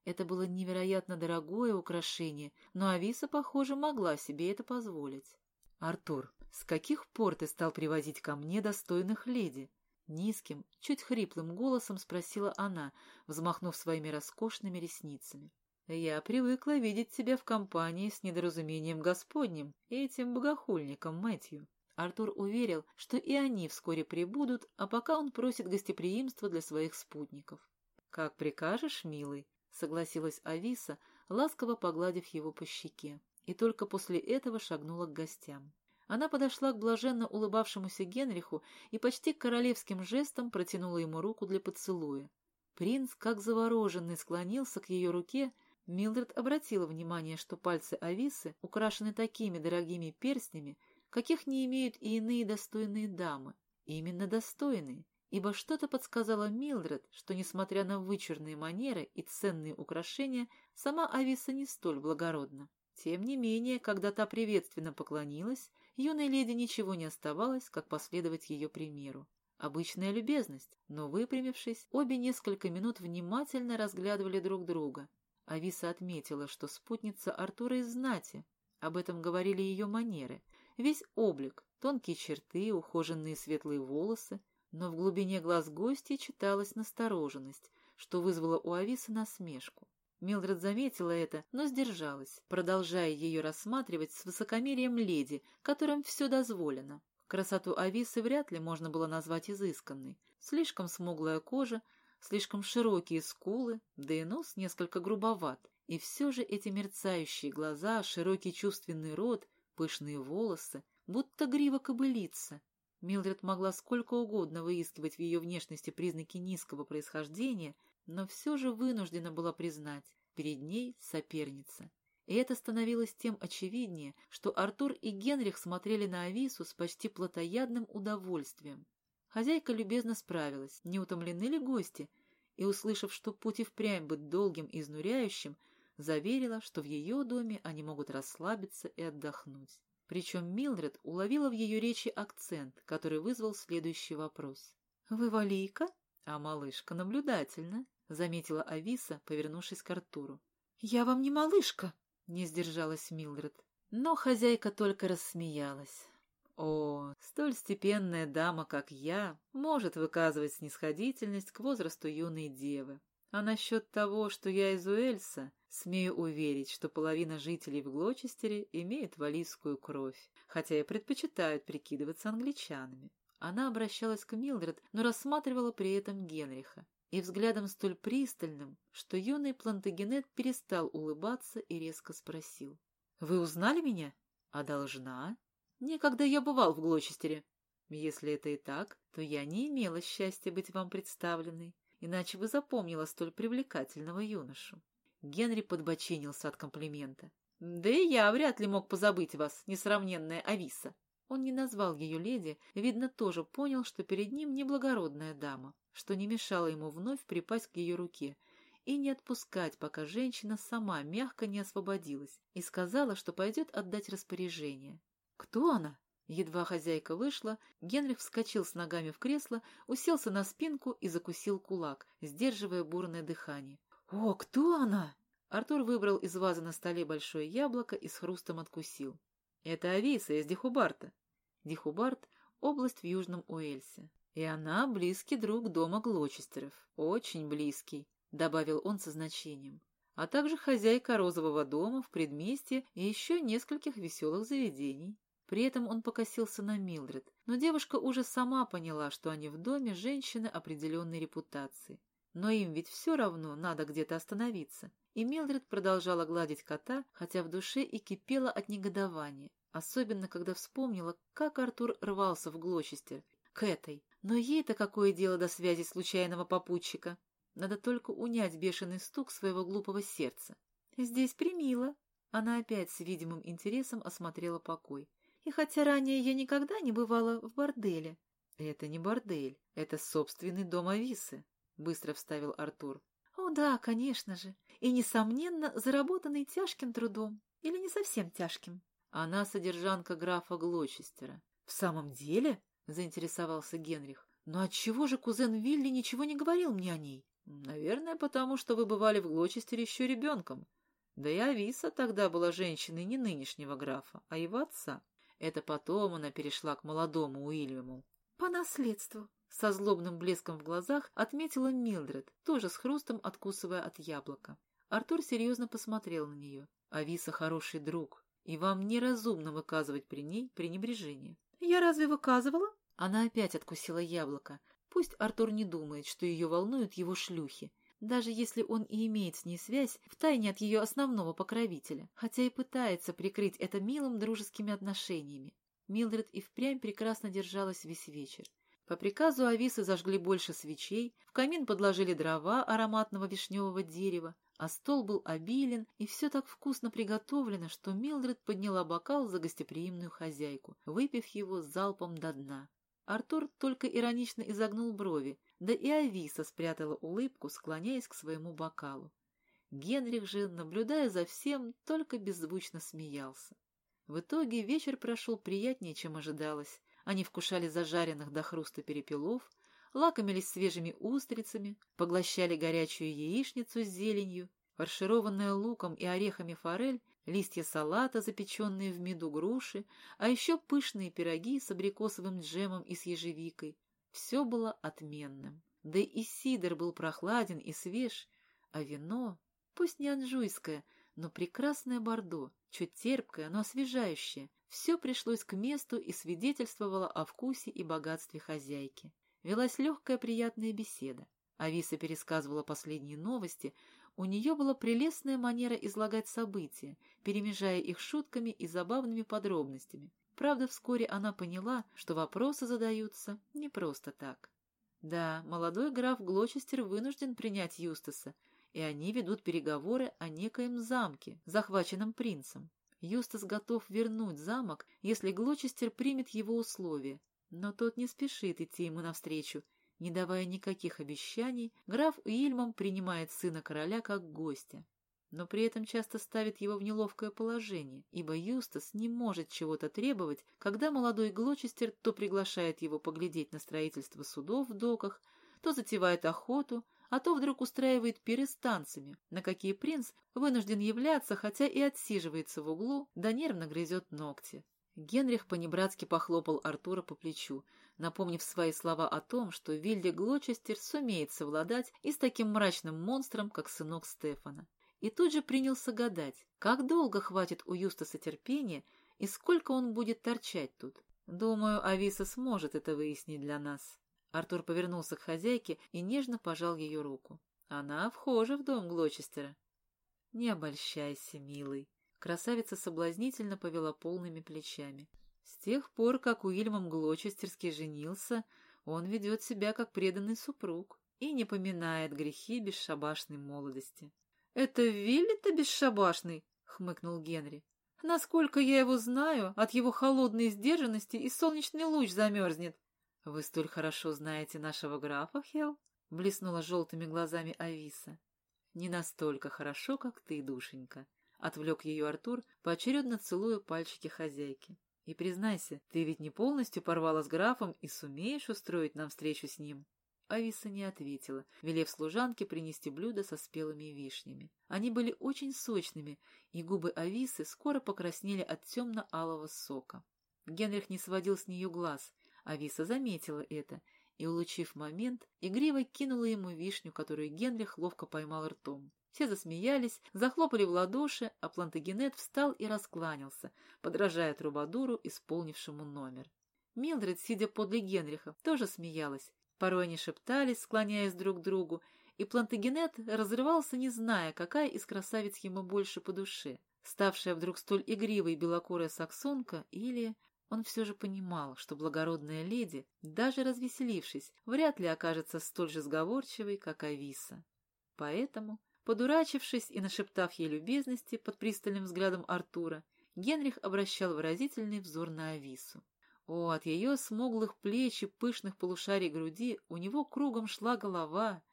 это было невероятно дорогое украшение, но Ависа, похоже, могла себе это позволить. «Артур, с каких пор ты стал привозить ко мне достойных леди?» Низким, чуть хриплым голосом спросила она, взмахнув своими роскошными ресницами. «Я привыкла видеть тебя в компании с недоразумением Господним и этим богохульником Мэтью». Артур уверил, что и они вскоре прибудут, а пока он просит гостеприимства для своих спутников. «Как прикажешь, милый», согласилась Ависа, ласково погладив его по щеке, и только после этого шагнула к гостям. Она подошла к блаженно улыбавшемуся Генриху и почти королевским жестом протянула ему руку для поцелуя. Принц, как завороженный, склонился к ее руке. Милдред обратила внимание, что пальцы Ависы украшены такими дорогими перстнями, каких не имеют и иные достойные дамы. Именно достойные, ибо что-то подсказало Милдред, что, несмотря на вычурные манеры и ценные украшения, сама Ависа не столь благородна. Тем не менее, когда та приветственно поклонилась, юной леди ничего не оставалось, как последовать ее примеру. Обычная любезность, но выпрямившись, обе несколько минут внимательно разглядывали друг друга. Ависа отметила, что спутница Артура из знати. Об этом говорили ее манеры. Весь облик, тонкие черты, ухоженные светлые волосы, но в глубине глаз гостя читалась настороженность, что вызвало у Ависы насмешку. Милдред заметила это, но сдержалась, продолжая ее рассматривать с высокомерием леди, которым все дозволено. Красоту Ависы вряд ли можно было назвать изысканной. Слишком смуглая кожа, слишком широкие скулы, да и нос несколько грубоват. И все же эти мерцающие глаза, широкий чувственный рот, пышные волосы, будто грива кобылица, Милдред могла сколько угодно выискивать в ее внешности признаки низкого происхождения, но все же вынуждена была признать, перед ней соперница. И это становилось тем очевиднее, что Артур и Генрих смотрели на Авису с почти плотоядным удовольствием. Хозяйка любезно справилась, не утомлены ли гости, и, услышав, что путь и впрямь быть долгим и изнуряющим, заверила, что в ее доме они могут расслабиться и отдохнуть. Причем Милдред уловила в ее речи акцент, который вызвал следующий вопрос. «Вы валийка?» «А малышка наблюдательна», — заметила Ависа, повернувшись к Артуру. «Я вам не малышка», — не сдержалась Милдред. Но хозяйка только рассмеялась. «О, столь степенная дама, как я, может выказывать снисходительность к возрасту юной девы. А насчет того, что я из Уэльса, смею уверить, что половина жителей в Глочестере имеет валийскую кровь, хотя и предпочитают прикидываться англичанами. Она обращалась к Милдред, но рассматривала при этом Генриха. И взглядом столь пристальным, что юный Плантагенет перестал улыбаться и резко спросил. «Вы узнали меня?» «А должна?» «Некогда я бывал в Глочестере». «Если это и так, то я не имела счастья быть вам представленной иначе бы запомнила столь привлекательного юношу. Генри подбочинился от комплимента. «Да и я вряд ли мог позабыть вас, несравненная Ависа». Он не назвал ее леди, видно, тоже понял, что перед ним неблагородная дама, что не мешало ему вновь припасть к ее руке и не отпускать, пока женщина сама мягко не освободилась и сказала, что пойдет отдать распоряжение. «Кто она?» Едва хозяйка вышла, Генрих вскочил с ногами в кресло, уселся на спинку и закусил кулак, сдерживая бурное дыхание. «О, кто она?» Артур выбрал из вазы на столе большое яблоко и с хрустом откусил. «Это Ависа из Дихубарта». Дихубарт — область в Южном Уэльсе. И она близкий друг дома Глочестеров. Очень близкий, — добавил он со значением. А также хозяйка розового дома в предместье и еще нескольких веселых заведений. При этом он покосился на Милдред, но девушка уже сама поняла, что они в доме женщины определенной репутации. Но им ведь все равно надо где-то остановиться. И Милдред продолжала гладить кота, хотя в душе и кипела от негодования, особенно когда вспомнила, как Артур рвался в Глочестер, к этой. Но ей-то какое дело до связи случайного попутчика? Надо только унять бешеный стук своего глупого сердца. Здесь примило. Она опять с видимым интересом осмотрела покой. И хотя ранее я никогда не бывала в борделе. Это не бордель, это собственный дом Ависы, быстро вставил Артур. О да, конечно же. И, несомненно, заработанный тяжким трудом. Или не совсем тяжким. Она содержанка графа Глочестера. В самом деле? Заинтересовался Генрих. Но отчего же кузен Вилли ничего не говорил мне о ней? Наверное, потому что вы бывали в Глочестере еще ребенком. Да и Ависа тогда была женщиной не нынешнего графа, а его отца. Это потом она перешла к молодому Уильяму. «По наследству», — со злобным блеском в глазах отметила Милдред, тоже с хрустом откусывая от яблока. Артур серьезно посмотрел на нее. «Ависа хороший друг, и вам неразумно выказывать при ней пренебрежение». «Я разве выказывала?» Она опять откусила яблоко. Пусть Артур не думает, что ее волнуют его шлюхи даже если он и имеет с ней связь втайне от ее основного покровителя, хотя и пытается прикрыть это милым дружескими отношениями. Милдред и впрямь прекрасно держалась весь вечер. По приказу Ависы зажгли больше свечей, в камин подложили дрова ароматного вишневого дерева, а стол был обилен, и все так вкусно приготовлено, что Милдред подняла бокал за гостеприимную хозяйку, выпив его залпом до дна. Артур только иронично изогнул брови, да и Ависа спрятала улыбку, склоняясь к своему бокалу. Генрих же, наблюдая за всем, только беззвучно смеялся. В итоге вечер прошел приятнее, чем ожидалось. Они вкушали зажаренных до хруста перепелов, лакомились свежими устрицами, поглощали горячую яичницу с зеленью, фаршированная луком и орехами форель листья салата, запеченные в меду груши, а еще пышные пироги с абрикосовым джемом и с ежевикой. Все было отменным. Да и сидр был прохладен и свеж, а вино, пусть не анжуйское, но прекрасное бордо, чуть терпкое, но освежающее, все пришлось к месту и свидетельствовало о вкусе и богатстве хозяйки. Велась легкая приятная беседа. Ависа пересказывала последние новости, у нее была прелестная манера излагать события, перемежая их шутками и забавными подробностями. Правда, вскоре она поняла, что вопросы задаются не просто так. Да, молодой граф Глочестер вынужден принять Юстаса, и они ведут переговоры о некоем замке, захваченном принцем. Юстас готов вернуть замок, если Глочестер примет его условия, но тот не спешит идти ему навстречу не давая никаких обещаний, граф Уильмом принимает сына короля как гостя, но при этом часто ставит его в неловкое положение, ибо Юстас не может чего-то требовать, когда молодой Глочестер то приглашает его поглядеть на строительство судов в доках, то затевает охоту, а то вдруг устраивает пиры с танцами, на какие принц вынужден являться, хотя и отсиживается в углу, да нервно грызет ногти. Генрих понебратски похлопал Артура по плечу, напомнив свои слова о том, что Вилли Глочестер сумеет совладать и с таким мрачным монстром, как сынок Стефана. И тут же принялся гадать, как долго хватит у Юстаса терпения и сколько он будет торчать тут. Думаю, Ависа сможет это выяснить для нас. Артур повернулся к хозяйке и нежно пожал ее руку. Она вхожа в дом Глочестера. Не обольщайся, милый. Красавица соблазнительно повела полными плечами. С тех пор, как Уильям Глочестерский женился, он ведет себя как преданный супруг и не поминает грехи бесшабашной молодости. «Это Вилли-то бесшабашный?» — хмыкнул Генри. «Насколько я его знаю, от его холодной сдержанности и солнечный луч замерзнет». «Вы столь хорошо знаете нашего графа, Хелл?» — блеснула желтыми глазами Ависа. «Не настолько хорошо, как ты, душенька», — отвлек ее Артур, поочередно целуя пальчики хозяйки. «И признайся, ты ведь не полностью порвала с графом и сумеешь устроить нам встречу с ним?» Ависа не ответила, велев служанке принести блюдо со спелыми вишнями. Они были очень сочными, и губы Ависы скоро покраснели от темно-алого сока. Генрих не сводил с нее глаз. Ависа заметила это и, улучив момент, игриво кинула ему вишню, которую Генрих ловко поймал ртом. Все засмеялись, захлопали в ладоши, а Плантагенет встал и раскланялся, подражая Трубадуру, исполнившему номер. Милдред, сидя подле Генриха, тоже смеялась, Порой они шептались, склоняясь друг к другу, и Плантагенет разрывался, не зная, какая из красавиц ему больше по душе, ставшая вдруг столь игривой белокурая саксонка или... Он все же понимал, что благородная леди, даже развеселившись, вряд ли окажется столь же сговорчивой, как Ависа. Поэтому, подурачившись и нашептав ей любезности под пристальным взглядом Артура, Генрих обращал выразительный взор на Авису. О, от ее смуглых плеч и пышных полушарий груди у него кругом шла голова,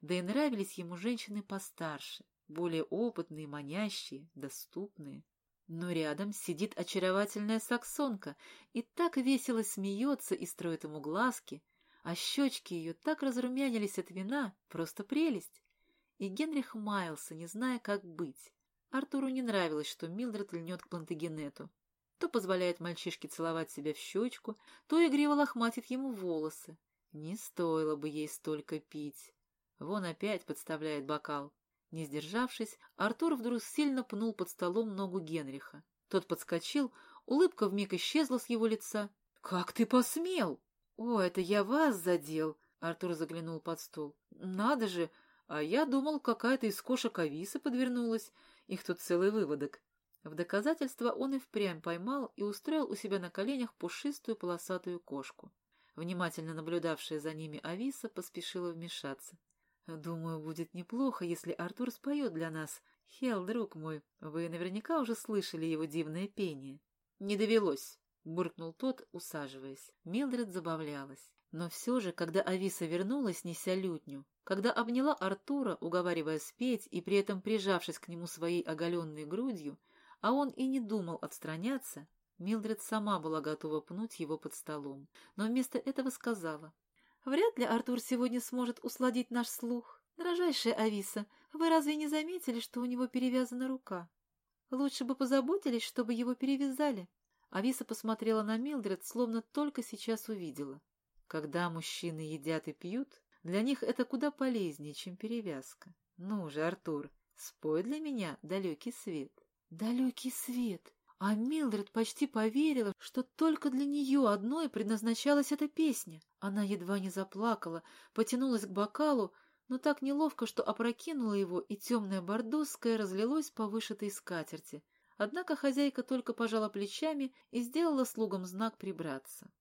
да и нравились ему женщины постарше, более опытные, манящие, доступные. Но рядом сидит очаровательная саксонка и так весело смеется и строит ему глазки, а щечки ее так разрумянились от вина, просто прелесть. И Генрих маялся, не зная, как быть. Артуру не нравилось, что Милдред льнет к Плантагенету то позволяет мальчишке целовать себя в щечку, то игриво лохматит ему волосы. Не стоило бы ей столько пить. Вон опять подставляет бокал. Не сдержавшись, Артур вдруг сильно пнул под столом ногу Генриха. Тот подскочил, улыбка вмиг исчезла с его лица. «Как ты посмел?» «О, это я вас задел!» Артур заглянул под стол. «Надо же! А я думал, какая-то из кошек Ависа подвернулась. Их тут целый выводок. В доказательство он и впрямь поймал и устроил у себя на коленях пушистую полосатую кошку. Внимательно наблюдавшая за ними Ависа поспешила вмешаться. «Думаю, будет неплохо, если Артур споет для нас. Хел, друг мой, вы наверняка уже слышали его дивное пение». «Не довелось», — буркнул тот, усаживаясь. Милдред забавлялась. Но все же, когда Ависа вернулась, неся лютню, когда обняла Артура, уговаривая спеть и при этом прижавшись к нему своей оголенной грудью, а он и не думал отстраняться, Милдред сама была готова пнуть его под столом, но вместо этого сказала. «Вряд ли Артур сегодня сможет усладить наш слух. Дорожайшая Ависа, вы разве не заметили, что у него перевязана рука? Лучше бы позаботились, чтобы его перевязали». Ависа посмотрела на Милдред, словно только сейчас увидела. Когда мужчины едят и пьют, для них это куда полезнее, чем перевязка. Ну же, Артур, спой для меня далекий свет. Далекий свет. А Милдред почти поверила, что только для нее одной предназначалась эта песня. Она едва не заплакала, потянулась к бокалу, но так неловко, что опрокинула его, и темное бордосское разлилось по вышитой скатерти. Однако хозяйка только пожала плечами и сделала слугам знак прибраться. —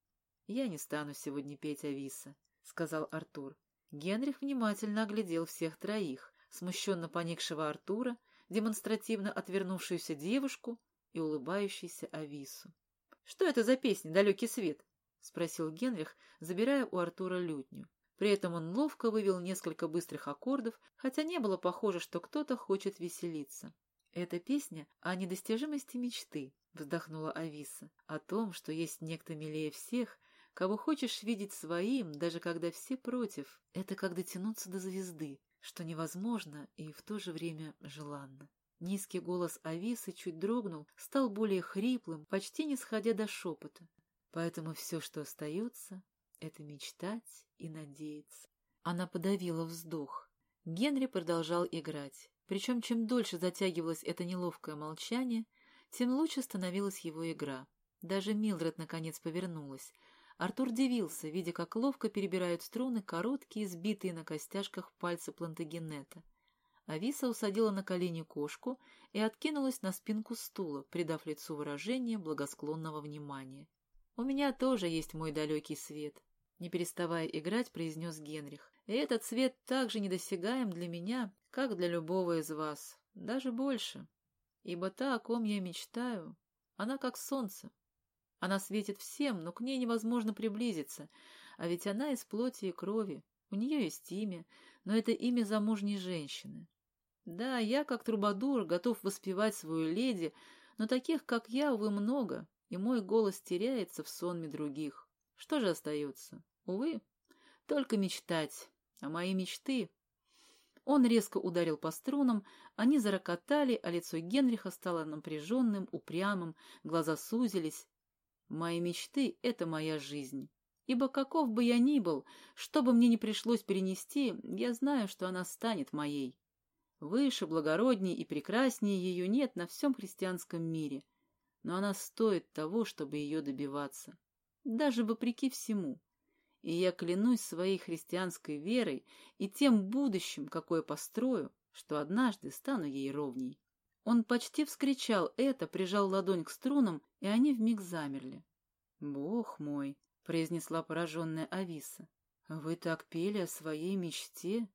Я не стану сегодня петь Ависа, — сказал Артур. Генрих внимательно оглядел всех троих, смущенно поникшего Артура, демонстративно отвернувшуюся девушку и улыбающийся Авису. — Что это за песня «Далекий свет»? — спросил Генрих, забирая у Артура лютню. При этом он ловко вывел несколько быстрых аккордов, хотя не было похоже, что кто-то хочет веселиться. «Это песня о недостижимости мечты», — вздохнула Ависа, «о том, что есть некто милее всех, кого хочешь видеть своим, даже когда все против. Это как дотянуться до звезды, что невозможно и в то же время желанно. Низкий голос Ависы чуть дрогнул, стал более хриплым, почти не сходя до шепота. Поэтому все, что остается, это мечтать и надеяться. Она подавила вздох. Генри продолжал играть. Причем чем дольше затягивалось это неловкое молчание, тем лучше становилась его игра. Даже Милдред наконец повернулась, Артур дивился, видя, как ловко перебирают струны короткие, сбитые на костяшках пальцы плантагенета. Ависа усадила на колени кошку и откинулась на спинку стула, придав лицу выражение благосклонного внимания. «У меня тоже есть мой далекий свет». Не переставая играть, произнес Генрих. И этот цвет так же недосягаем для меня, как для любого из вас, даже больше. Ибо та, о ком я мечтаю, она как солнце. Она светит всем, но к ней невозможно приблизиться, а ведь она из плоти и крови. У нее есть имя, но это имя замужней женщины. Да, я, как трубадур, готов воспевать свою леди, но таких, как я, увы, много, и мой голос теряется в сонме других. Что же остается? Увы, только мечтать. А мои мечты... Он резко ударил по струнам, они зарокотали, а лицо Генриха стало напряженным, упрямым, глаза сузились. Мои мечты — это моя жизнь. Ибо каков бы я ни был, что бы мне ни пришлось перенести, я знаю, что она станет моей. Выше, благородней и прекраснее ее нет на всем христианском мире, но она стоит того, чтобы ее добиваться, даже вопреки всему. И я клянусь своей христианской верой и тем будущим, какое построю, что однажды стану ей ровней. Он почти вскричал это, прижал ладонь к струнам, и они вмиг замерли. «Бог мой!» — произнесла пораженная Ависа. «Вы так пели о своей мечте,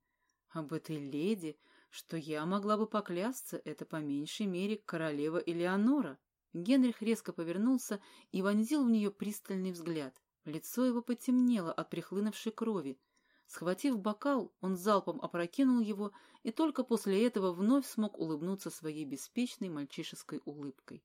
об этой леди, что я могла бы поклясться, это по меньшей мере королева Элеонора. Генрих резко повернулся и вонзил в нее пристальный взгляд. Лицо его потемнело от прихлынувшей крови. Схватив бокал, он залпом опрокинул его и только после этого вновь смог улыбнуться своей беспечной мальчишеской улыбкой.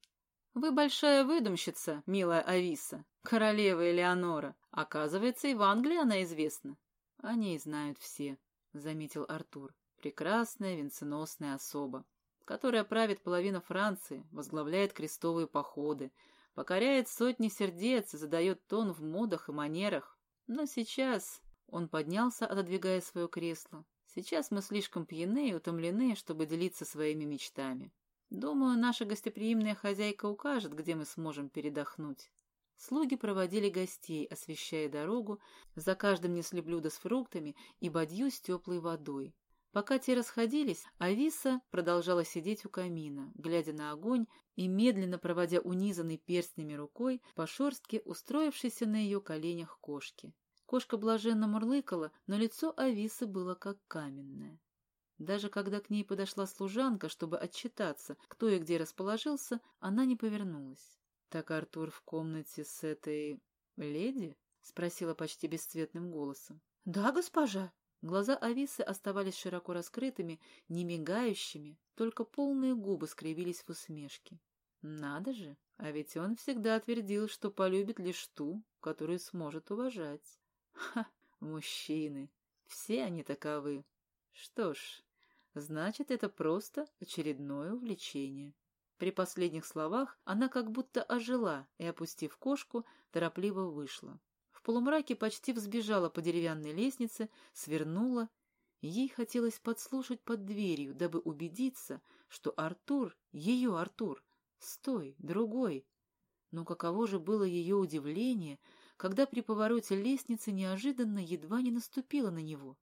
«Вы большая выдумщица, милая Ависа, королева Элеонора. Оказывается, и в Англии она известна». «О ней знают все», — заметил Артур прекрасная венценосная особа, которая правит половину Франции, возглавляет крестовые походы, покоряет сотни сердец и задает тон в модах и манерах. Но сейчас он поднялся, отодвигая свое кресло. Сейчас мы слишком пьяны и утомлены, чтобы делиться своими мечтами. Думаю, наша гостеприимная хозяйка укажет, где мы сможем передохнуть. Слуги проводили гостей, освещая дорогу, за каждым несли блюда с фруктами и бадью с теплой водой. Пока те расходились, Ависа продолжала сидеть у камина, глядя на огонь и медленно проводя унизанной перстнями рукой по шерстке, устроившейся на ее коленях кошки. Кошка блаженно мурлыкала, но лицо Ависы было как каменное. Даже когда к ней подошла служанка, чтобы отчитаться, кто и где расположился, она не повернулась. — Так Артур в комнате с этой... леди? — спросила почти бесцветным голосом. — Да, госпожа, Глаза Ависы оставались широко раскрытыми, не мигающими, только полные губы скривились в усмешке. Надо же, а ведь он всегда твердил, что полюбит лишь ту, которую сможет уважать. Ха, мужчины, все они таковы. Что ж, значит, это просто очередное увлечение. При последних словах она как будто ожила и, опустив кошку, торопливо вышла полумраке почти взбежала по деревянной лестнице, свернула. Ей хотелось подслушать под дверью, дабы убедиться, что Артур, ее Артур, стой, другой. Но каково же было ее удивление, когда при повороте лестницы неожиданно едва не наступила на него.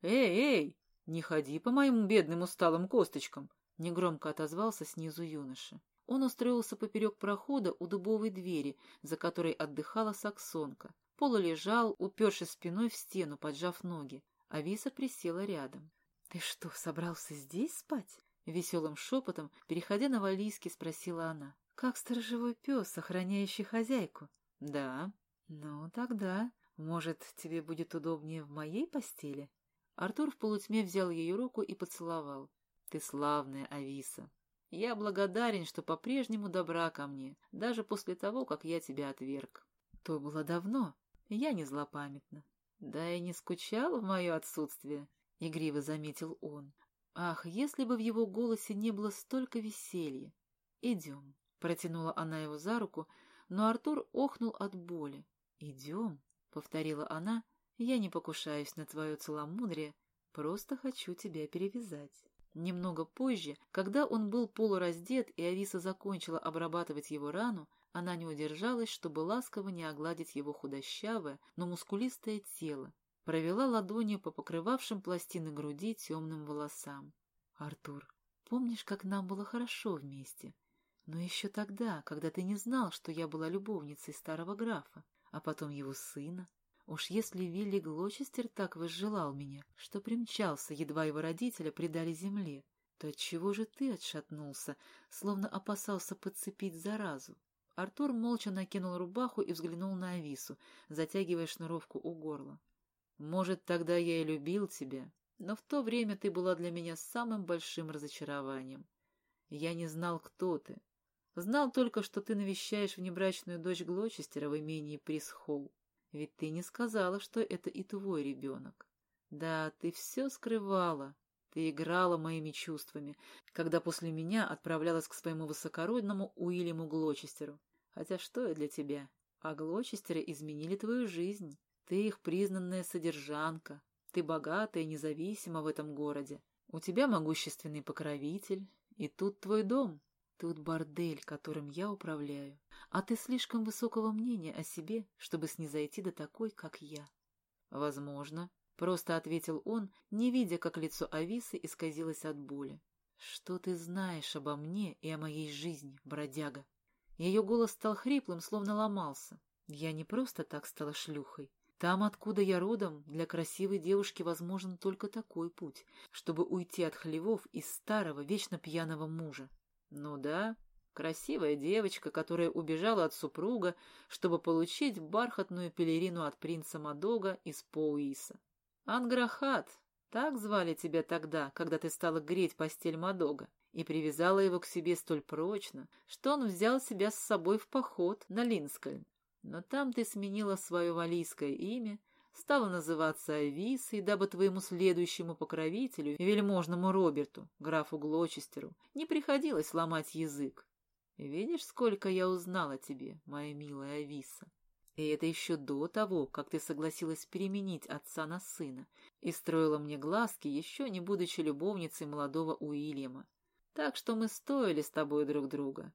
«Эй, эй, не ходи по моим бедным усталым косточкам!» — негромко отозвался снизу юноша. Он устроился поперек прохода у дубовой двери, за которой отдыхала саксонка. Пола лежал, упершись спиной в стену, поджав ноги. Ависа присела рядом. — Ты что, собрался здесь спать? — веселым шепотом, переходя на валийский, спросила она. — Как сторожевой пес, охраняющий хозяйку? — Да. — Ну, тогда, может, тебе будет удобнее в моей постели? Артур в полутьме взял ее руку и поцеловал. — Ты славная, Ависа. Я благодарен, что по-прежнему добра ко мне, даже после того, как я тебя отверг. То было давно, я не злопамятна. Да и не скучал в мое отсутствие, — игриво заметил он. Ах, если бы в его голосе не было столько веселья! Идем, — протянула она его за руку, но Артур охнул от боли. Идем, — повторила она, — я не покушаюсь на твое целомудрие, просто хочу тебя перевязать. Немного позже, когда он был полураздет и Ависа закончила обрабатывать его рану, она не удержалась, чтобы ласково не огладить его худощавое, но мускулистое тело, провела ладонью по покрывавшим пластины груди темным волосам. «Артур, помнишь, как нам было хорошо вместе? Но еще тогда, когда ты не знал, что я была любовницей старого графа, а потом его сына. Уж если Вилли Глочестер так возжелал меня, что примчался, едва его родителя предали земле, то отчего же ты отшатнулся, словно опасался подцепить заразу? Артур молча накинул рубаху и взглянул на Авису, затягивая шнуровку у горла. «Может, тогда я и любил тебя, но в то время ты была для меня самым большим разочарованием. Я не знал, кто ты. Знал только, что ты навещаешь внебрачную дочь Глочестера в имении Присхолл. Ведь ты не сказала, что это и твой ребенок. Да, ты все скрывала. Ты играла моими чувствами, когда после меня отправлялась к своему высокородному Уильяму Глочестеру. Хотя что я для тебя? А Глочестеры изменили твою жизнь. Ты их признанная содержанка. Ты богата и независима в этом городе. У тебя могущественный покровитель, и тут твой дом. Тут бордель, которым я управляю. А ты слишком высокого мнения о себе, чтобы снизойти до такой, как я. Возможно, просто ответил он, не видя, как лицо Ависы исказилось от боли. Что ты знаешь обо мне и о моей жизни, бродяга? Ее голос стал хриплым, словно ломался. Я не просто так стала шлюхой. Там, откуда я родом, для красивой девушки возможен только такой путь, чтобы уйти от хлевов из старого, вечно пьяного мужа. Ну да, красивая девочка, которая убежала от супруга, чтобы получить бархатную пелерину от принца Мадога из Поуиса. Анграхат, так звали тебя тогда, когда ты стала греть постель Мадога, и привязала его к себе столь прочно, что он взял себя с собой в поход на Линскольн. Но там ты сменила свое валийское имя, стала называться Ависой, дабы твоему следующему покровителю, вельможному Роберту, графу Глочестеру, не приходилось ломать язык. Видишь, сколько я узнала о тебе, моя милая Ависа. И это еще до того, как ты согласилась переменить отца на сына и строила мне глазки, еще не будучи любовницей молодого Уильяма. Так что мы стоили с тобой друг друга.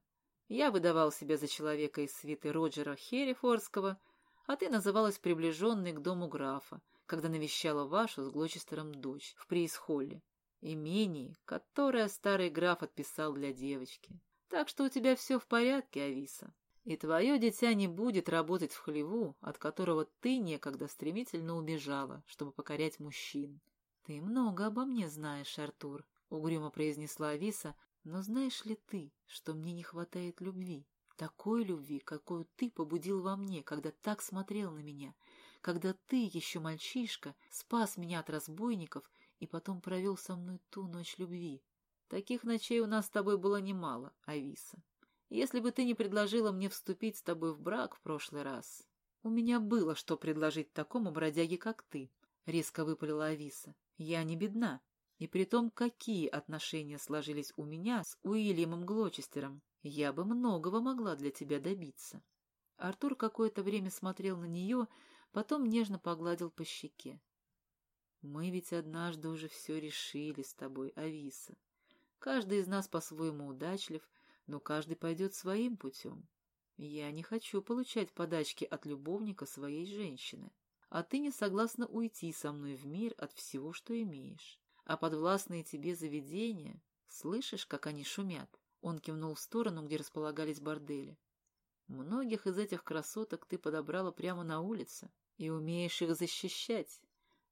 Я выдавал себя за человека из свиты Роджера Херрифорского, а ты называлась приближенной к дому графа, когда навещала вашу с Глочестером дочь в Приисхолле, имении, которое старый граф отписал для девочки. Так что у тебя все в порядке, Ависа. И твое дитя не будет работать в хлеву, от которого ты некогда стремительно убежала, чтобы покорять мужчин. — Ты много обо мне знаешь, Артур, — угрюмо произнесла Ависа, но знаешь ли ты, что мне не хватает любви? Такой любви, какую ты побудил во мне, когда так смотрел на меня, когда ты, еще мальчишка, спас меня от разбойников и потом провел со мной ту ночь любви. Таких ночей у нас с тобой было немало, Ависа. Если бы ты не предложила мне вступить с тобой в брак в прошлый раз, у меня было что предложить такому бродяге, как ты, — резко выпалила Ависа. Я не бедна, и при том, какие отношения сложились у меня с Уильямом Глочестером, я бы многого могла для тебя добиться. Артур какое-то время смотрел на нее, потом нежно погладил по щеке. Мы ведь однажды уже все решили с тобой, Ависа. Каждый из нас по-своему удачлив, но каждый пойдет своим путем. Я не хочу получать подачки от любовника своей женщины, а ты не согласна уйти со мной в мир от всего, что имеешь а подвластные тебе заведения, слышишь, как они шумят?» Он кивнул в сторону, где располагались бордели. «Многих из этих красоток ты подобрала прямо на улице и умеешь их защищать.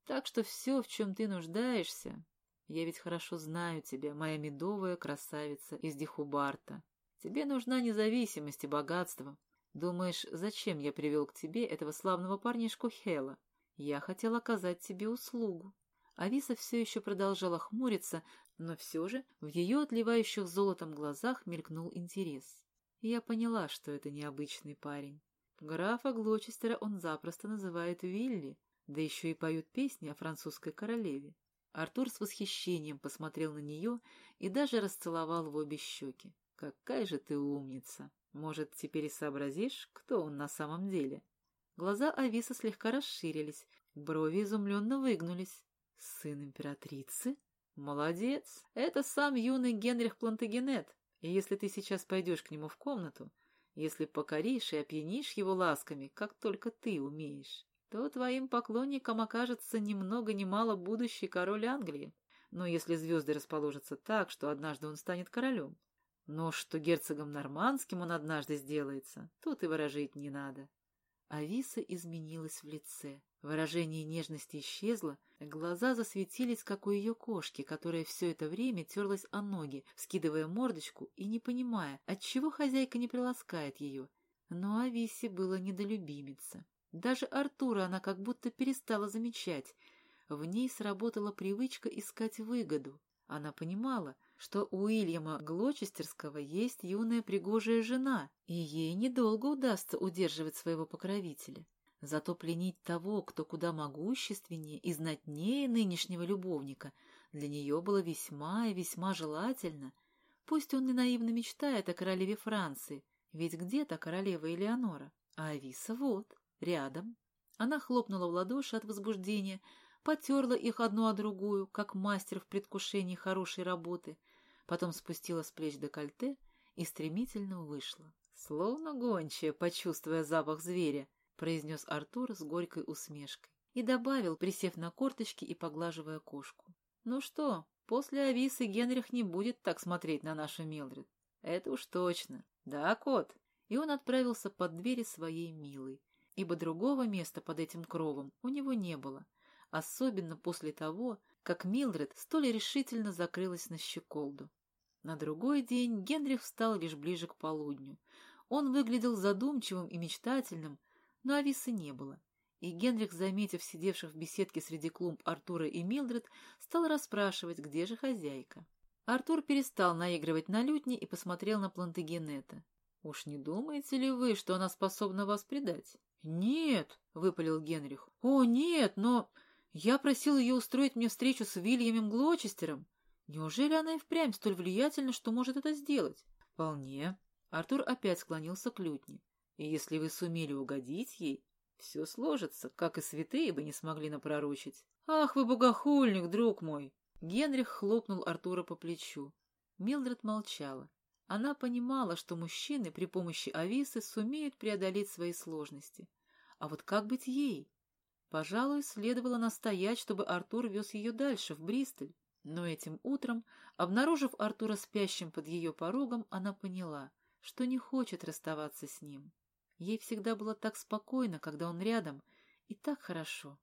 Так что все, в чем ты нуждаешься, я ведь хорошо знаю тебя, моя медовая красавица из Дихубарта. Тебе нужна независимость и богатство. Думаешь, зачем я привел к тебе этого славного парнишку Хела? Я хотел оказать тебе услугу. Ависа все еще продолжала хмуриться, но все же в ее отливающих золотом глазах мелькнул интерес. я поняла, что это необычный парень. Графа Глочестера он запросто называет Вилли, да еще и поют песни о французской королеве. Артур с восхищением посмотрел на нее и даже расцеловал в обе щеки. «Какая же ты умница! Может, теперь и сообразишь, кто он на самом деле?» Глаза Ависа слегка расширились, брови изумленно выгнулись. Сын императрицы? Молодец. Это сам юный Генрих Плантагенет. И если ты сейчас пойдешь к нему в комнату, если покоришь и опьянишь его ласками, как только ты умеешь, то твоим поклонникам окажется ни много ни мало будущий король Англии. Но если звезды расположатся так, что однажды он станет королем. Но что герцогом нормандским он однажды сделается, тут и выражить не надо. Ависа изменилась в лице. Выражение нежности исчезло, глаза засветились, как у ее кошки, которая все это время терлась о ноги, скидывая мордочку и не понимая, отчего хозяйка не приласкает ее. Но Ависе было недолюбимиться. Даже Артура она как будто перестала замечать. В ней сработала привычка искать выгоду. Она понимала, что у Уильяма Глочестерского есть юная пригожая жена, и ей недолго удастся удерживать своего покровителя. Зато пленить того, кто куда могущественнее и знатнее нынешнего любовника, для нее было весьма и весьма желательно. Пусть он и наивно мечтает о королеве Франции, ведь где-то королева Элеонора, а Ависа вот, рядом. Она хлопнула в ладоши от возбуждения, потерла их одну о другую, как мастер в предвкушении хорошей работы, потом спустила с плеч декольте и стремительно вышла. Словно гончая, почувствуя запах зверя, произнес Артур с горькой усмешкой и добавил, присев на корточки и поглаживая кошку. «Ну что, после Ависы Генрих не будет так смотреть на нашу Милдред. Это уж точно. Да, кот?» И он отправился под двери своей милой, ибо другого места под этим кровом у него не было, особенно после того, как Милдред столь решительно закрылась на щеколду. На другой день Генрих встал лишь ближе к полудню. Он выглядел задумчивым и мечтательным, но Ависы не было, и Генрих, заметив сидевших в беседке среди клумб Артура и Милдред, стал расспрашивать, где же хозяйка. Артур перестал наигрывать на лютне и посмотрел на Плантагенета. «Уж не думаете ли вы, что она способна вас предать?» «Нет», — выпалил Генрих. «О, нет, но я просил ее устроить мне встречу с Вильямом Глочестером. Неужели она и впрямь столь влиятельна, что может это сделать?» «Вполне». Артур опять склонился к лютне. И если вы сумели угодить ей, все сложится, как и святые бы не смогли напророчить. Ах вы богохульник, друг мой! Генрих хлопнул Артура по плечу. Милдред молчала. Она понимала, что мужчины при помощи Ависы сумеют преодолеть свои сложности. А вот как быть ей? Пожалуй, следовало настоять, чтобы Артур вез ее дальше, в Бристоль. Но этим утром, обнаружив Артура спящим под ее порогом, она поняла, что не хочет расставаться с ним. Ей всегда было так спокойно, когда он рядом, и так хорошо.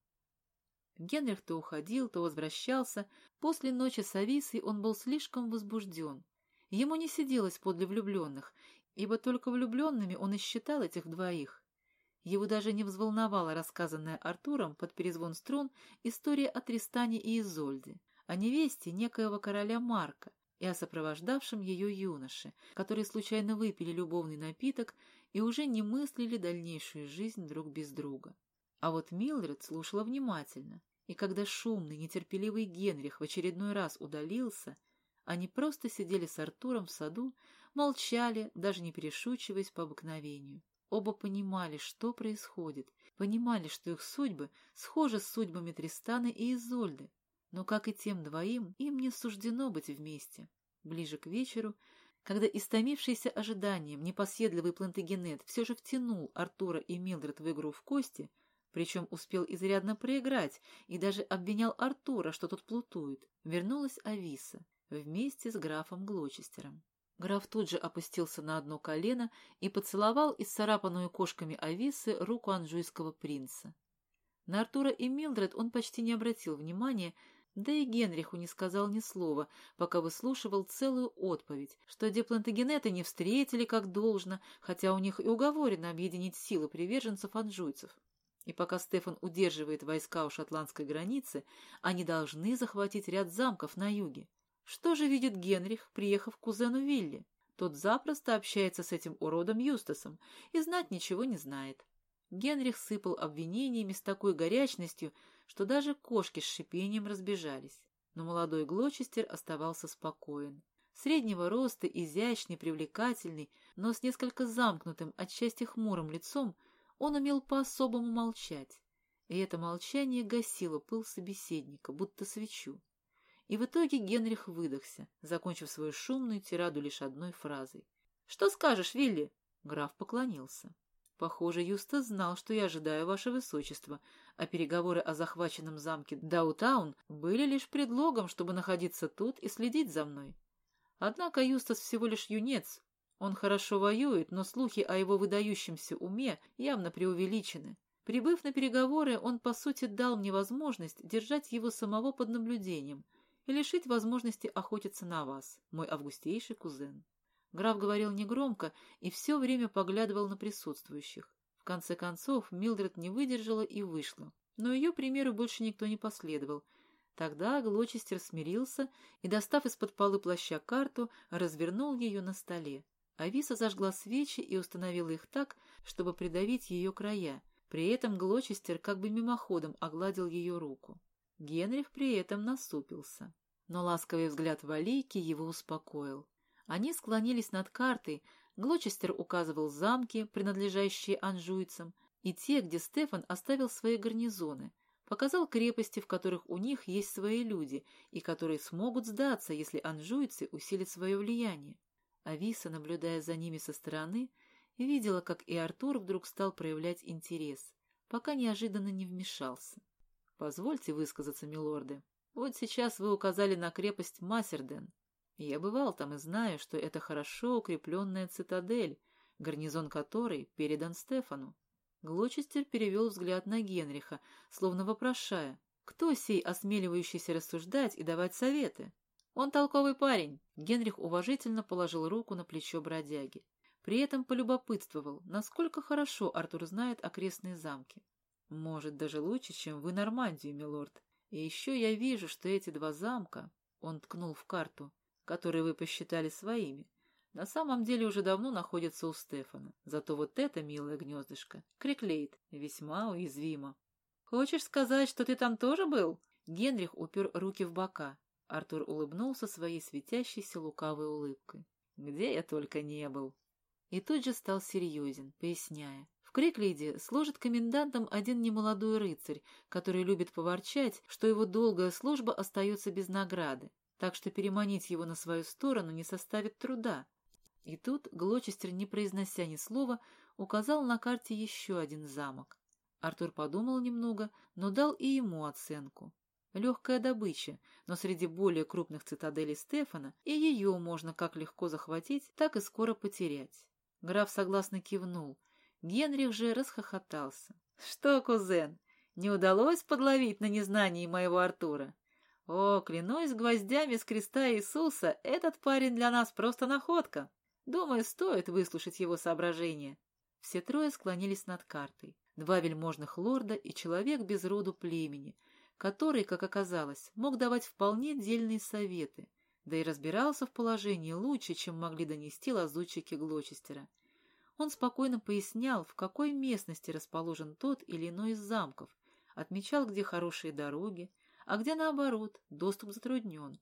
Генрих то уходил, то возвращался. После ночи с Ависой он был слишком возбужден. Ему не сиделось подле влюбленных, ибо только влюбленными он и считал этих двоих. Его даже не взволновала рассказанная Артуром под перезвон струн история о Тристане и Изольде, о невесте некоего короля Марка и о сопровождавшем ее юноше, которые случайно выпили любовный напиток и уже не мыслили дальнейшую жизнь друг без друга. А вот Милдред слушала внимательно, и когда шумный, нетерпеливый Генрих в очередной раз удалился, они просто сидели с Артуром в саду, молчали, даже не перешучиваясь по обыкновению. Оба понимали, что происходит, понимали, что их судьбы схожи с судьбами Тристана и Изольды, но, как и тем двоим, им не суждено быть вместе. Ближе к вечеру когда истомившийся ожиданием непоседливый Плантагенет все же втянул Артура и Милдред в игру в кости, причем успел изрядно проиграть и даже обвинял Артура, что тот плутует, вернулась Ависа вместе с графом Глочестером. Граф тут же опустился на одно колено и поцеловал исцарапанную кошками Ависы руку анжуйского принца. На Артура и Милдред он почти не обратил внимания, да и Генриху не сказал ни слова, пока выслушивал целую отповедь, что деплантагенеты не встретили как должно, хотя у них и уговорено объединить силы приверженцев анжуйцев. И пока Стефан удерживает войска у шотландской границы, они должны захватить ряд замков на юге. Что же видит Генрих, приехав к кузену Вилли? Тот запросто общается с этим уродом Юстасом и знать ничего не знает. Генрих сыпал обвинениями с такой горячностью, что даже кошки с шипением разбежались. Но молодой Глочестер оставался спокоен. Среднего роста, изящный, привлекательный, но с несколько замкнутым, отчасти хмурым лицом, он умел по-особому молчать. И это молчание гасило пыл собеседника, будто свечу. И в итоге Генрих выдохся, закончив свою шумную тираду лишь одной фразой. «Что скажешь, Вилли?» Граф поклонился. Похоже, Юста знал, что я ожидаю, ваше высочество, а переговоры о захваченном замке Даутаун были лишь предлогом, чтобы находиться тут и следить за мной. Однако Юстас всего лишь юнец, Он хорошо воюет, но слухи о его выдающемся уме явно преувеличены. Прибыв на переговоры, он, по сути, дал мне возможность держать его самого под наблюдением и лишить возможности охотиться на вас, мой августейший кузен. Граф говорил негромко и все время поглядывал на присутствующих. В конце концов, Милдред не выдержала и вышла. Но ее примеру больше никто не последовал. Тогда Глочестер смирился и, достав из-под полы плаща карту, развернул ее на столе. Ависа зажгла свечи и установила их так, чтобы придавить ее края. При этом Глочестер как бы мимоходом огладил ее руку. Генрих при этом насупился. Но ласковый взгляд Валийки его успокоил. Они склонились над картой, Глочестер указывал замки, принадлежащие анжуйцам, и те, где Стефан оставил свои гарнизоны, показал крепости, в которых у них есть свои люди, и которые смогут сдаться, если анжуйцы усилят свое влияние. Ависа, наблюдая за ними со стороны, видела, как и Артур вдруг стал проявлять интерес, пока неожиданно не вмешался. «Позвольте высказаться, милорды. Вот сейчас вы указали на крепость Массерден. Я бывал там и знаю, что это хорошо укрепленная цитадель, гарнизон которой передан Стефану. Глочестер перевел взгляд на Генриха, словно вопрошая, кто сей осмеливающийся рассуждать и давать советы? Он толковый парень. Генрих уважительно положил руку на плечо бродяги. При этом полюбопытствовал, насколько хорошо Артур знает окрестные замки. Может, даже лучше, чем вы Нормандию, милорд. И еще я вижу, что эти два замка, он ткнул в карту, которые вы посчитали своими, на самом деле уже давно находятся у Стефана. Зато вот это милое гнездышко, Криклейт, весьма уязвимо. «Хочешь сказать, что ты там тоже был?» Генрих упер руки в бока. Артур улыбнулся своей светящейся лукавой улыбкой. «Где я только не был!» И тут же стал серьезен, поясняя. В Криклейде служит комендантом один немолодой рыцарь, который любит поворчать, что его долгая служба остается без награды так что переманить его на свою сторону не составит труда. И тут Глочестер, не произнося ни слова, указал на карте еще один замок. Артур подумал немного, но дал и ему оценку. Легкая добыча, но среди более крупных цитаделей Стефана и ее можно как легко захватить, так и скоро потерять. Граф согласно кивнул. Генрих же расхохотался. — Что, кузен, не удалось подловить на незнании моего Артура? О, клянусь гвоздями с креста Иисуса, этот парень для нас просто находка. Думаю, стоит выслушать его соображения. Все трое склонились над картой. Два вельможных лорда и человек без роду племени, который, как оказалось, мог давать вполне дельные советы, да и разбирался в положении лучше, чем могли донести лазутчики Глочестера. Он спокойно пояснял, в какой местности расположен тот или иной из замков, отмечал, где хорошие дороги, а где, наоборот, доступ затруднен.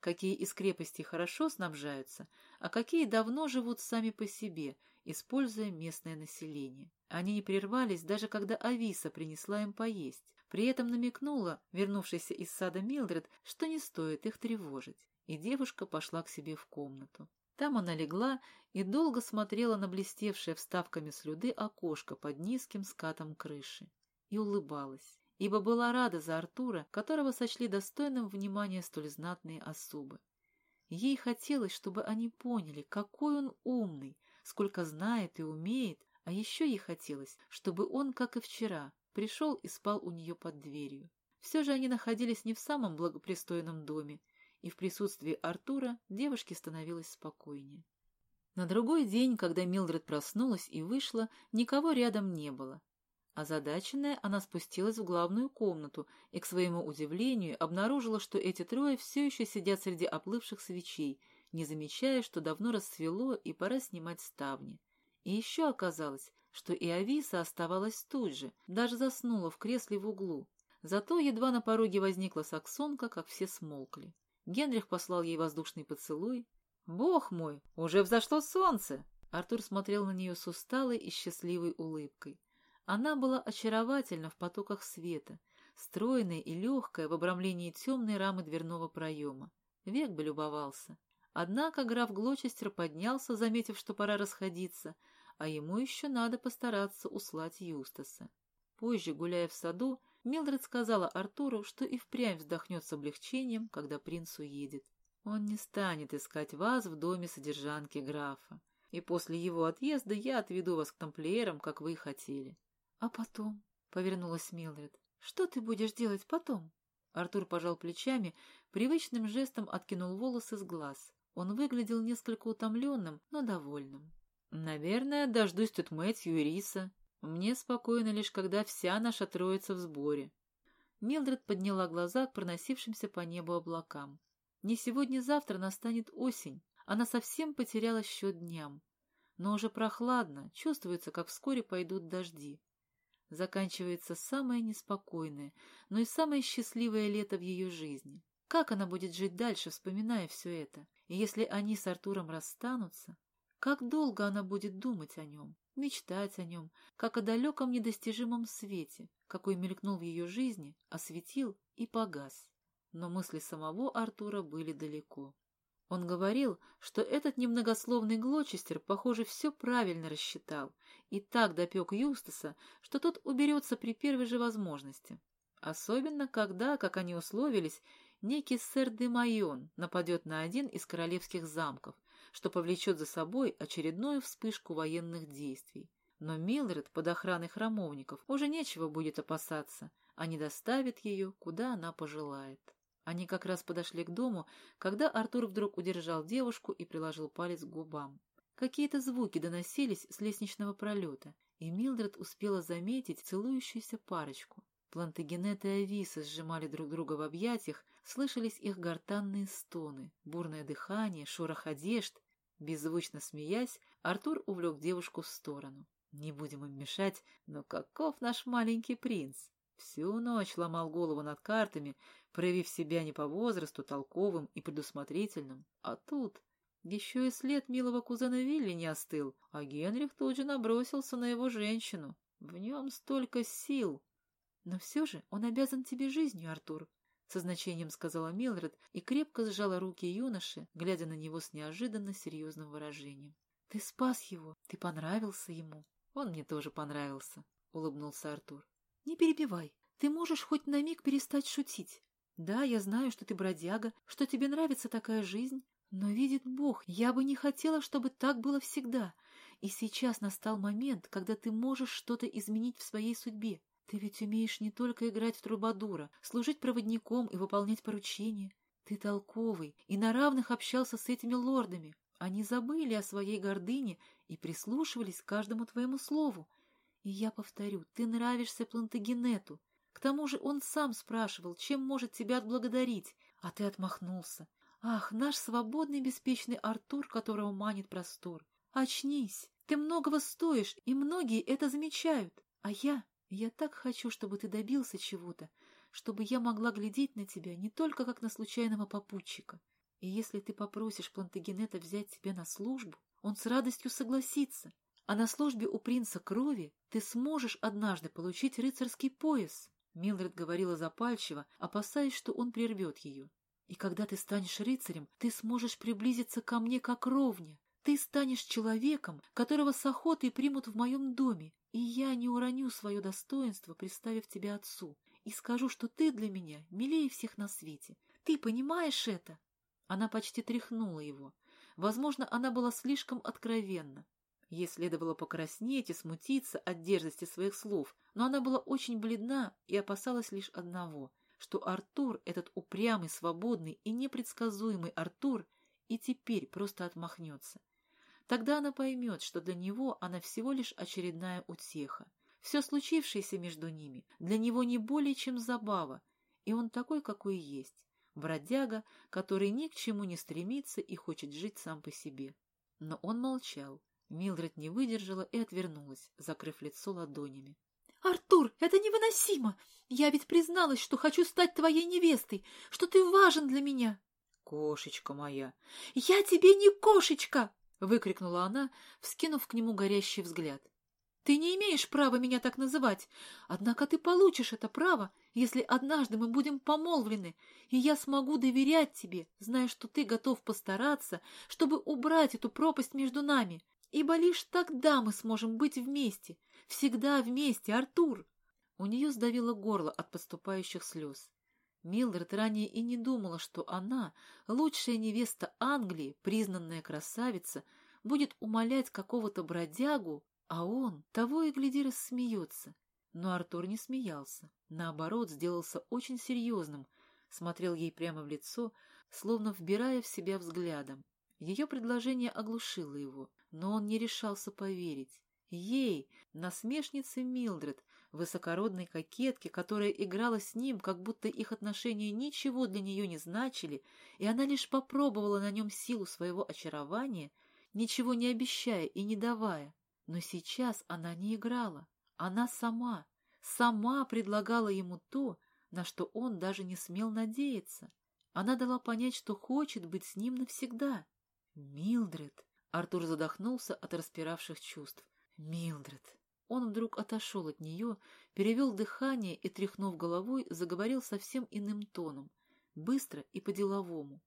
Какие из крепостей хорошо снабжаются, а какие давно живут сами по себе, используя местное население. Они не прервались, даже когда Ависа принесла им поесть. При этом намекнула, вернувшаяся из сада Милдред, что не стоит их тревожить. И девушка пошла к себе в комнату. Там она легла и долго смотрела на блестевшее вставками слюды окошко под низким скатом крыши. И улыбалась ибо была рада за Артура, которого сочли достойным внимания столь знатные особы. Ей хотелось, чтобы они поняли, какой он умный, сколько знает и умеет, а еще ей хотелось, чтобы он, как и вчера, пришел и спал у нее под дверью. Все же они находились не в самом благопристойном доме, и в присутствии Артура девушке становилось спокойнее. На другой день, когда Милдред проснулась и вышла, никого рядом не было. Озадаченная, она спустилась в главную комнату и, к своему удивлению, обнаружила, что эти трое все еще сидят среди оплывших свечей, не замечая, что давно расцвело и пора снимать ставни. И еще оказалось, что и Ависа оставалась тут же, даже заснула в кресле в углу. Зато едва на пороге возникла саксонка, как все смолкли. Генрих послал ей воздушный поцелуй. «Бог мой, уже взошло солнце!» Артур смотрел на нее с усталой и счастливой улыбкой. Она была очаровательна в потоках света, стройная и легкая в обрамлении темной рамы дверного проема. Век бы любовался. Однако граф Глочестер поднялся, заметив, что пора расходиться, а ему еще надо постараться услать Юстаса. Позже, гуляя в саду, Милдред сказала Артуру, что и впрямь вздохнет с облегчением, когда принц уедет. Он не станет искать вас в доме содержанки графа. и после его отъезда я отведу вас к тамплиерам, как вы и хотели. — А потом? — повернулась Милдред. — Что ты будешь делать потом? Артур пожал плечами, привычным жестом откинул волосы с глаз. Он выглядел несколько утомленным, но довольным. «Наверное, дождусь тут Мэтью и Риса. Мне спокойно лишь, когда вся наша троица в сборе». Милдред подняла глаза к проносившимся по небу облакам. Не сегодня-завтра настанет осень. Она совсем потеряла счет дням. Но уже прохладно, чувствуется, как вскоре пойдут дожди. Заканчивается самое неспокойное, но и самое счастливое лето в ее жизни. Как она будет жить дальше, вспоминая все это? И если они с Артуром расстанутся, как долго она будет думать о нем, мечтать о нем, как о далеком недостижимом свете, какой мелькнул в ее жизни, осветил и погас. Но мысли самого Артура были далеко. Он говорил, что этот немногословный Глочестер, похоже, все правильно рассчитал и так допек Юстаса, что тот уберется при первой же возможности. Особенно, когда, как они условились, некий сэр де Майон нападет на один из королевских замков, что повлечет за собой очередную вспышку военных действий. Но Милдред под охраной храмовников уже нечего будет опасаться, они доставят ее, куда она пожелает. Они как раз подошли к дому, когда Артур вдруг удержал девушку и приложил палец к губам. Какие-то звуки доносились с лестничного пролета, и Милдред успела заметить целующуюся парочку. Плантагенет и Ависа сжимали друг друга в объятиях, слышались их гортанные стоны, бурное дыхание, шорох одежд. Беззвучно смеясь, Артур увлек девушку в сторону. Не будем им мешать, но каков наш маленький принц? Всю ночь ломал голову над картами, проявив себя не по возрасту, толковым и предусмотрительным. А тут еще и след милого кузена Вилли не остыл, а Генрих тут же набросился на его женщину. В нем столько сил. Но все же он обязан тебе жизнью, Артур, — со значением сказала Милред и крепко сжала руки юноши, глядя на него с неожиданно серьезным выражением. — Ты спас его, ты понравился ему. — Он мне тоже понравился, — улыбнулся Артур. — Не перебивай, ты можешь хоть на миг перестать шутить. Да, я знаю, что ты бродяга, что тебе нравится такая жизнь, но, видит Бог, я бы не хотела, чтобы так было всегда. И сейчас настал момент, когда ты можешь что-то изменить в своей судьбе. Ты ведь умеешь не только играть в трубадура, служить проводником и выполнять поручения. Ты толковый и на равных общался с этими лордами. Они забыли о своей гордыне и прислушивались к каждому твоему слову. И я повторю, ты нравишься Плантагенету. К тому же он сам спрашивал, чем может тебя отблагодарить, а ты отмахнулся. Ах, наш свободный беспечный Артур, которого манит простор. Очнись, ты многого стоишь, и многие это замечают. А я, я так хочу, чтобы ты добился чего-то, чтобы я могла глядеть на тебя не только как на случайного попутчика. И если ты попросишь Плантагенета взять тебя на службу, он с радостью согласится. А на службе у принца крови ты сможешь однажды получить рыцарский пояс. Милдред говорила запальчиво, опасаясь, что он прервет ее. «И когда ты станешь рыцарем, ты сможешь приблизиться ко мне как ровня. Ты станешь человеком, которого с охотой примут в моем доме, и я не уроню свое достоинство, представив тебя отцу, и скажу, что ты для меня милее всех на свете. Ты понимаешь это?» Она почти тряхнула его. Возможно, она была слишком откровенна. Ей следовало покраснеть и смутиться от дерзости своих слов, но она была очень бледна и опасалась лишь одного, что Артур, этот упрямый, свободный и непредсказуемый Артур, и теперь просто отмахнется. Тогда она поймет, что для него она всего лишь очередная утеха. Все случившееся между ними для него не более чем забава, и он такой, какой есть, бродяга, который ни к чему не стремится и хочет жить сам по себе. Но он молчал. Милдред не выдержала и отвернулась, закрыв лицо ладонями. «Артур, это невыносимо! Я ведь призналась, что хочу стать твоей невестой, что ты важен для меня!» «Кошечка моя!» «Я тебе не кошечка!» — выкрикнула она, вскинув к нему горящий взгляд. «Ты не имеешь права меня так называть, однако ты получишь это право, если однажды мы будем помолвлены, и я смогу доверять тебе, зная, что ты готов постараться, чтобы убрать эту пропасть между нами, ибо лишь тогда мы сможем быть вместе, всегда вместе, Артур!» У нее сдавило горло от подступающих слез. Милдред ранее и не думала, что она, лучшая невеста Англии, признанная красавица, будет умолять какого-то бродягу, а он того и гляди рассмеется. Но Артур не смеялся, наоборот, сделался очень серьезным, смотрел ей прямо в лицо, словно вбирая в себя взглядом. Ее предложение оглушило его, но он не решался поверить. Ей, насмешнице Милдред, высокородной кокетке, которая играла с ним, как будто их отношения ничего для нее не значили, и она лишь попробовала на нем силу своего очарования, ничего не обещая и не давая. Но сейчас она не играла. Она сама, сама предлагала ему то, на что он даже не смел надеяться. Она дала понять, что хочет быть с ним навсегда. Милдред. Артур задохнулся от распиравших чувств. Милдред. Он вдруг отошел от нее, перевел дыхание и, тряхнув головой, заговорил совсем иным тоном, быстро и по-деловому.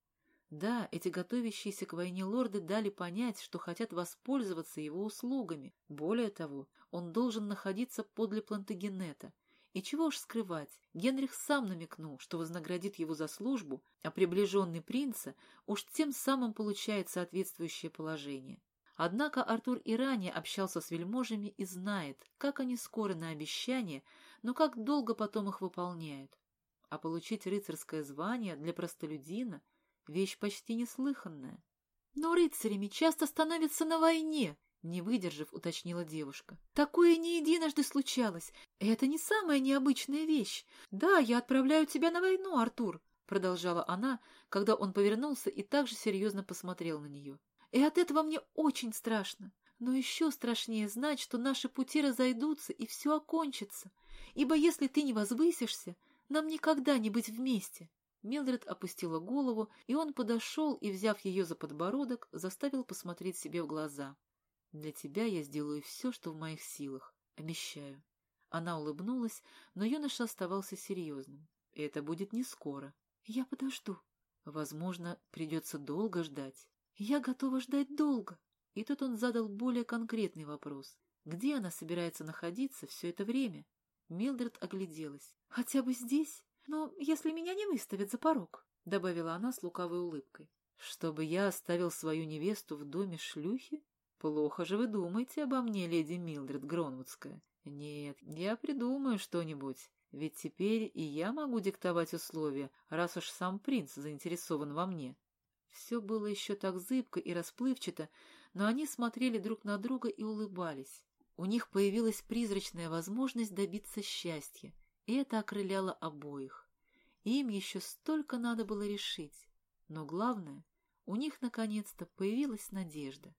Да, эти готовящиеся к войне лорды дали понять, что хотят воспользоваться его услугами. Более того, он должен находиться подле Плантагенета. И чего уж скрывать, Генрих сам намекнул, что вознаградит его за службу, а приближенный принца уж тем самым получает соответствующее положение. Однако Артур и ранее общался с вельможами и знает, как они скоры на обещания, но как долго потом их выполняют. А получить рыцарское звание для простолюдина — вещь почти неслыханная. Но рыцарями часто становятся на войне, не выдержав, уточнила девушка. Такое не единожды случалось. Это не самая необычная вещь. Да, я отправляю тебя на войну, Артур, продолжала она, когда он повернулся и также серьезно посмотрел на нее. И от этого мне очень страшно. Но еще страшнее знать, что наши пути разойдутся и все окончится. Ибо если ты не возвысишься, нам никогда не быть вместе. Милдред опустила голову, и он подошел и, взяв ее за подбородок, заставил посмотреть себе в глаза. Для тебя я сделаю все, что в моих силах. Обещаю. Она улыбнулась, но юноша оставался серьезным. Это будет не скоро. Я подожду. Возможно, придется долго ждать. Я готова ждать долго. И тут он задал более конкретный вопрос. Где она собирается находиться все это время? Милдред огляделась. Хотя бы здесь? Но если меня не выставят за порог, — добавила она с лукавой улыбкой. Чтобы я оставил свою невесту в доме шлюхи? Плохо же вы думаете обо мне, леди Милдред Гронвудская. Нет, я придумаю что-нибудь. Ведь теперь и я могу диктовать условия, раз уж сам принц заинтересован во мне. Все было еще так зыбко и расплывчато, но они смотрели друг на друга и улыбались. У них появилась призрачная возможность добиться счастья, и это окрыляло обоих. Им еще столько надо было решить. Но главное, у них наконец-то появилась надежда.